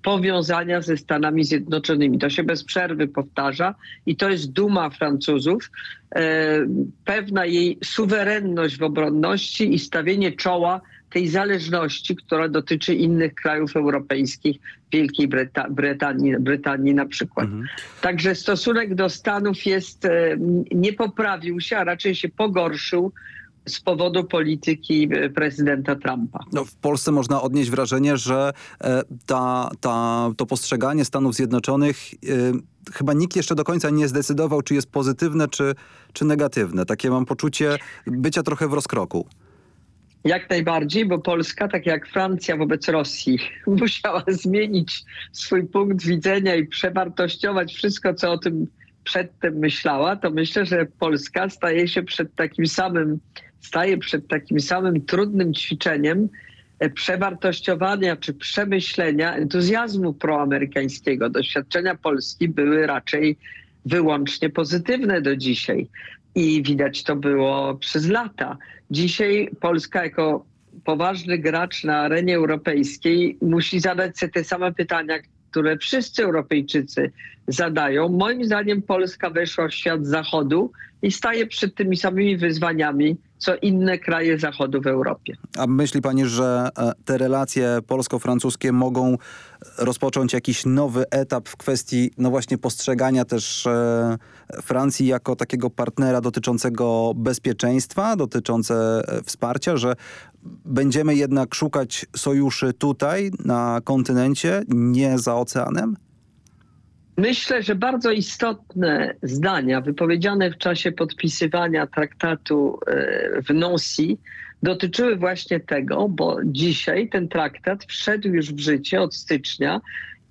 powiązania ze Stanami Zjednoczonymi. To się bez przerwy powtarza i to jest duma Francuzów, e, pewna jej suwerenność w obronności i stawienie czoła tej zależności, która dotyczy innych krajów europejskich, Wielkiej Bryta Brytanii, Brytanii na przykład. Mhm. Także stosunek do Stanów jest, e, nie poprawił się, a raczej się pogorszył z powodu polityki e, prezydenta Trumpa. No, w Polsce można odnieść wrażenie, że e, ta, ta, to postrzeganie Stanów Zjednoczonych chyba nikt jeszcze do końca nie zdecydował, czy jest pozytywne, czy, czy negatywne. Takie mam poczucie bycia trochę w rozkroku. Jak najbardziej, bo Polska, tak jak Francja wobec Rosji, [LAUGHS] musiała zmienić swój punkt widzenia i przewartościować wszystko, co o tym przedtem myślała, to myślę, że Polska staje się przed takim samym, staje przed takim samym trudnym ćwiczeniem e, przewartościowania czy przemyślenia entuzjazmu proamerykańskiego. Doświadczenia Polski były raczej wyłącznie pozytywne do dzisiaj i widać to było przez lata. Dzisiaj Polska jako poważny gracz na arenie europejskiej musi zadać sobie te same pytania, które wszyscy Europejczycy zadają. Moim zdaniem Polska weszła w świat zachodu i staje przed tymi samymi wyzwaniami, co inne kraje zachodu w Europie. A myśli pani, że e, te relacje polsko-francuskie mogą rozpocząć jakiś nowy etap w kwestii no właśnie postrzegania też e, Francji jako takiego partnera dotyczącego bezpieczeństwa, dotyczące e, wsparcia, że będziemy jednak szukać sojuszy tutaj na kontynencie, nie za oceanem? Myślę, że bardzo istotne zdania wypowiedziane w czasie podpisywania traktatu e, w Nancy dotyczyły właśnie tego, bo dzisiaj ten traktat wszedł już w życie od stycznia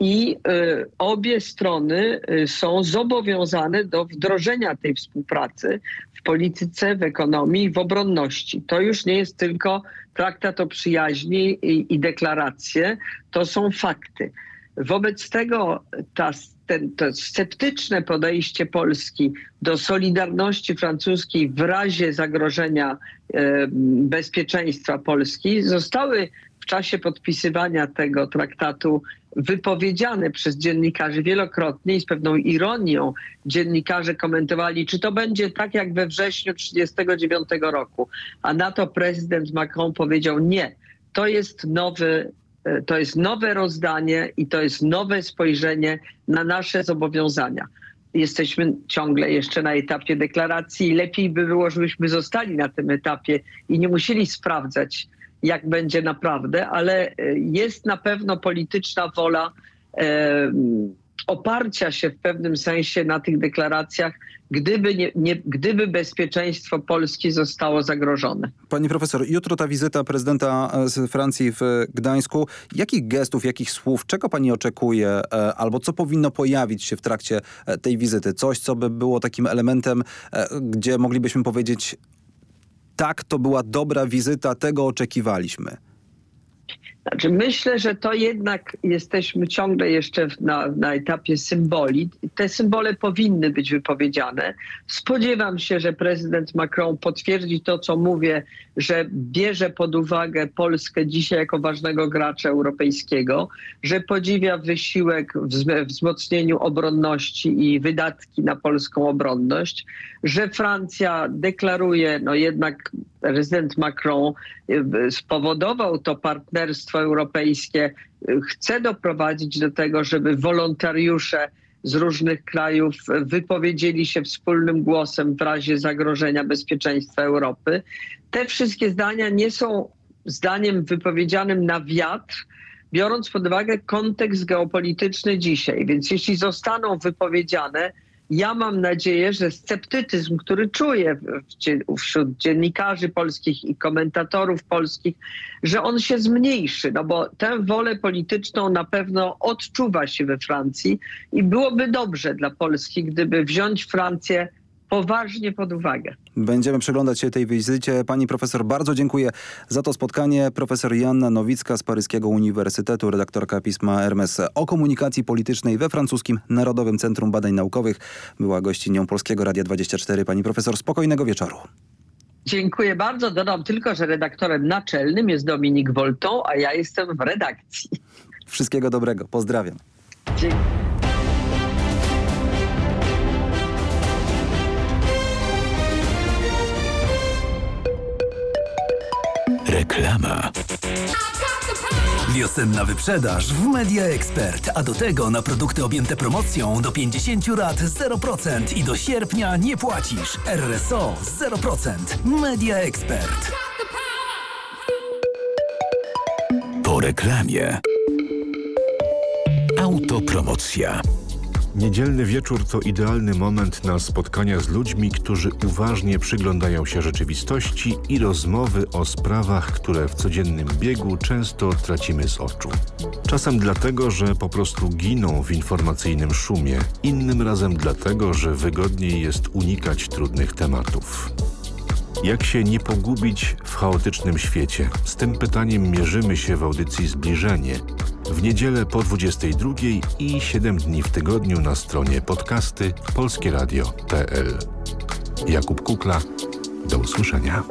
i y, obie strony y, są zobowiązane do wdrożenia tej współpracy w polityce, w ekonomii, w obronności. To już nie jest tylko traktat o przyjaźni i, i deklaracje, to są fakty. Wobec tego ta, ten, to sceptyczne podejście Polski do solidarności francuskiej w razie zagrożenia e, bezpieczeństwa Polski zostały w czasie podpisywania tego traktatu wypowiedziane przez dziennikarzy wielokrotnie i z pewną ironią dziennikarze komentowali, czy to będzie tak jak we wrześniu 1939 roku. A na to prezydent Macron powiedział nie. To jest nowy to jest nowe rozdanie i to jest nowe spojrzenie na nasze zobowiązania. Jesteśmy ciągle jeszcze na etapie deklaracji. Lepiej by było, żebyśmy zostali na tym etapie i nie musieli sprawdzać, jak będzie naprawdę, ale e, jest na pewno polityczna wola. E, oparcia się w pewnym sensie na tych deklaracjach, gdyby, nie, nie, gdyby bezpieczeństwo Polski zostało zagrożone. Pani profesor, jutro ta wizyta prezydenta e, z Francji w Gdańsku. Jakich gestów, jakich słów, czego pani oczekuje e, albo co powinno pojawić się w trakcie e, tej wizyty? Coś, co by było takim elementem, gdzie moglibyśmy powiedzieć tak, to była dobra wizyta, tego oczekiwaliśmy. Znaczy myślę, że to jednak jesteśmy ciągle jeszcze na, na etapie symboli. Te symbole powinny być wypowiedziane. Spodziewam się, że prezydent Macron potwierdzi to, co mówię, że bierze pod uwagę Polskę dzisiaj jako ważnego gracza europejskiego, że podziwia wysiłek w wzmocnieniu obronności i wydatki na polską obronność, że Francja deklaruje, no jednak prezydent Macron y, spowodował to partnerstwo europejskie, y, chce doprowadzić do tego, żeby wolontariusze z różnych krajów wypowiedzieli się wspólnym głosem w razie zagrożenia bezpieczeństwa Europy. Te wszystkie zdania nie są zdaniem wypowiedzianym na wiatr, biorąc pod uwagę kontekst geopolityczny dzisiaj. Więc jeśli zostaną wypowiedziane, ja mam nadzieję, że sceptycyzm, który czuję wśród dziennikarzy polskich i komentatorów polskich, że on się zmniejszy, no bo tę wolę polityczną na pewno odczuwa się we Francji i byłoby dobrze dla Polski, gdyby wziąć Francję poważnie pod uwagę. Będziemy przyglądać się tej wizycie. Pani profesor, bardzo dziękuję za to spotkanie. Profesor Joanna Nowicka z Paryskiego Uniwersytetu, redaktorka pisma Hermes o komunikacji politycznej we francuskim Narodowym Centrum Badań Naukowych. Była gościnią Polskiego Radia 24. Pani profesor, spokojnego wieczoru. Dziękuję bardzo. Dodam tylko, że redaktorem naczelnym jest Dominik Wolton, a ja jestem w redakcji. Wszystkiego dobrego. Pozdrawiam. Dziękuję. Reklama. Wiosenna wyprzedaż w Media Expert, a do tego na produkty objęte promocją do 50 lat 0% i do sierpnia nie płacisz. RSO 0%. Media Expert. Po reklamie. Autopromocja. Niedzielny wieczór to idealny moment na spotkania z ludźmi, którzy uważnie przyglądają się rzeczywistości i rozmowy o sprawach, które w codziennym biegu często tracimy z oczu. Czasem dlatego, że po prostu giną w informacyjnym szumie, innym razem dlatego, że wygodniej jest unikać trudnych tematów. Jak się nie pogubić w chaotycznym świecie? Z tym pytaniem mierzymy się w audycji Zbliżenie. W niedzielę po 22 i 7 dni w tygodniu na stronie podcasty polskieradio.pl. Jakub Kukla. Do usłyszenia.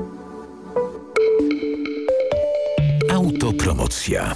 Autopromocja.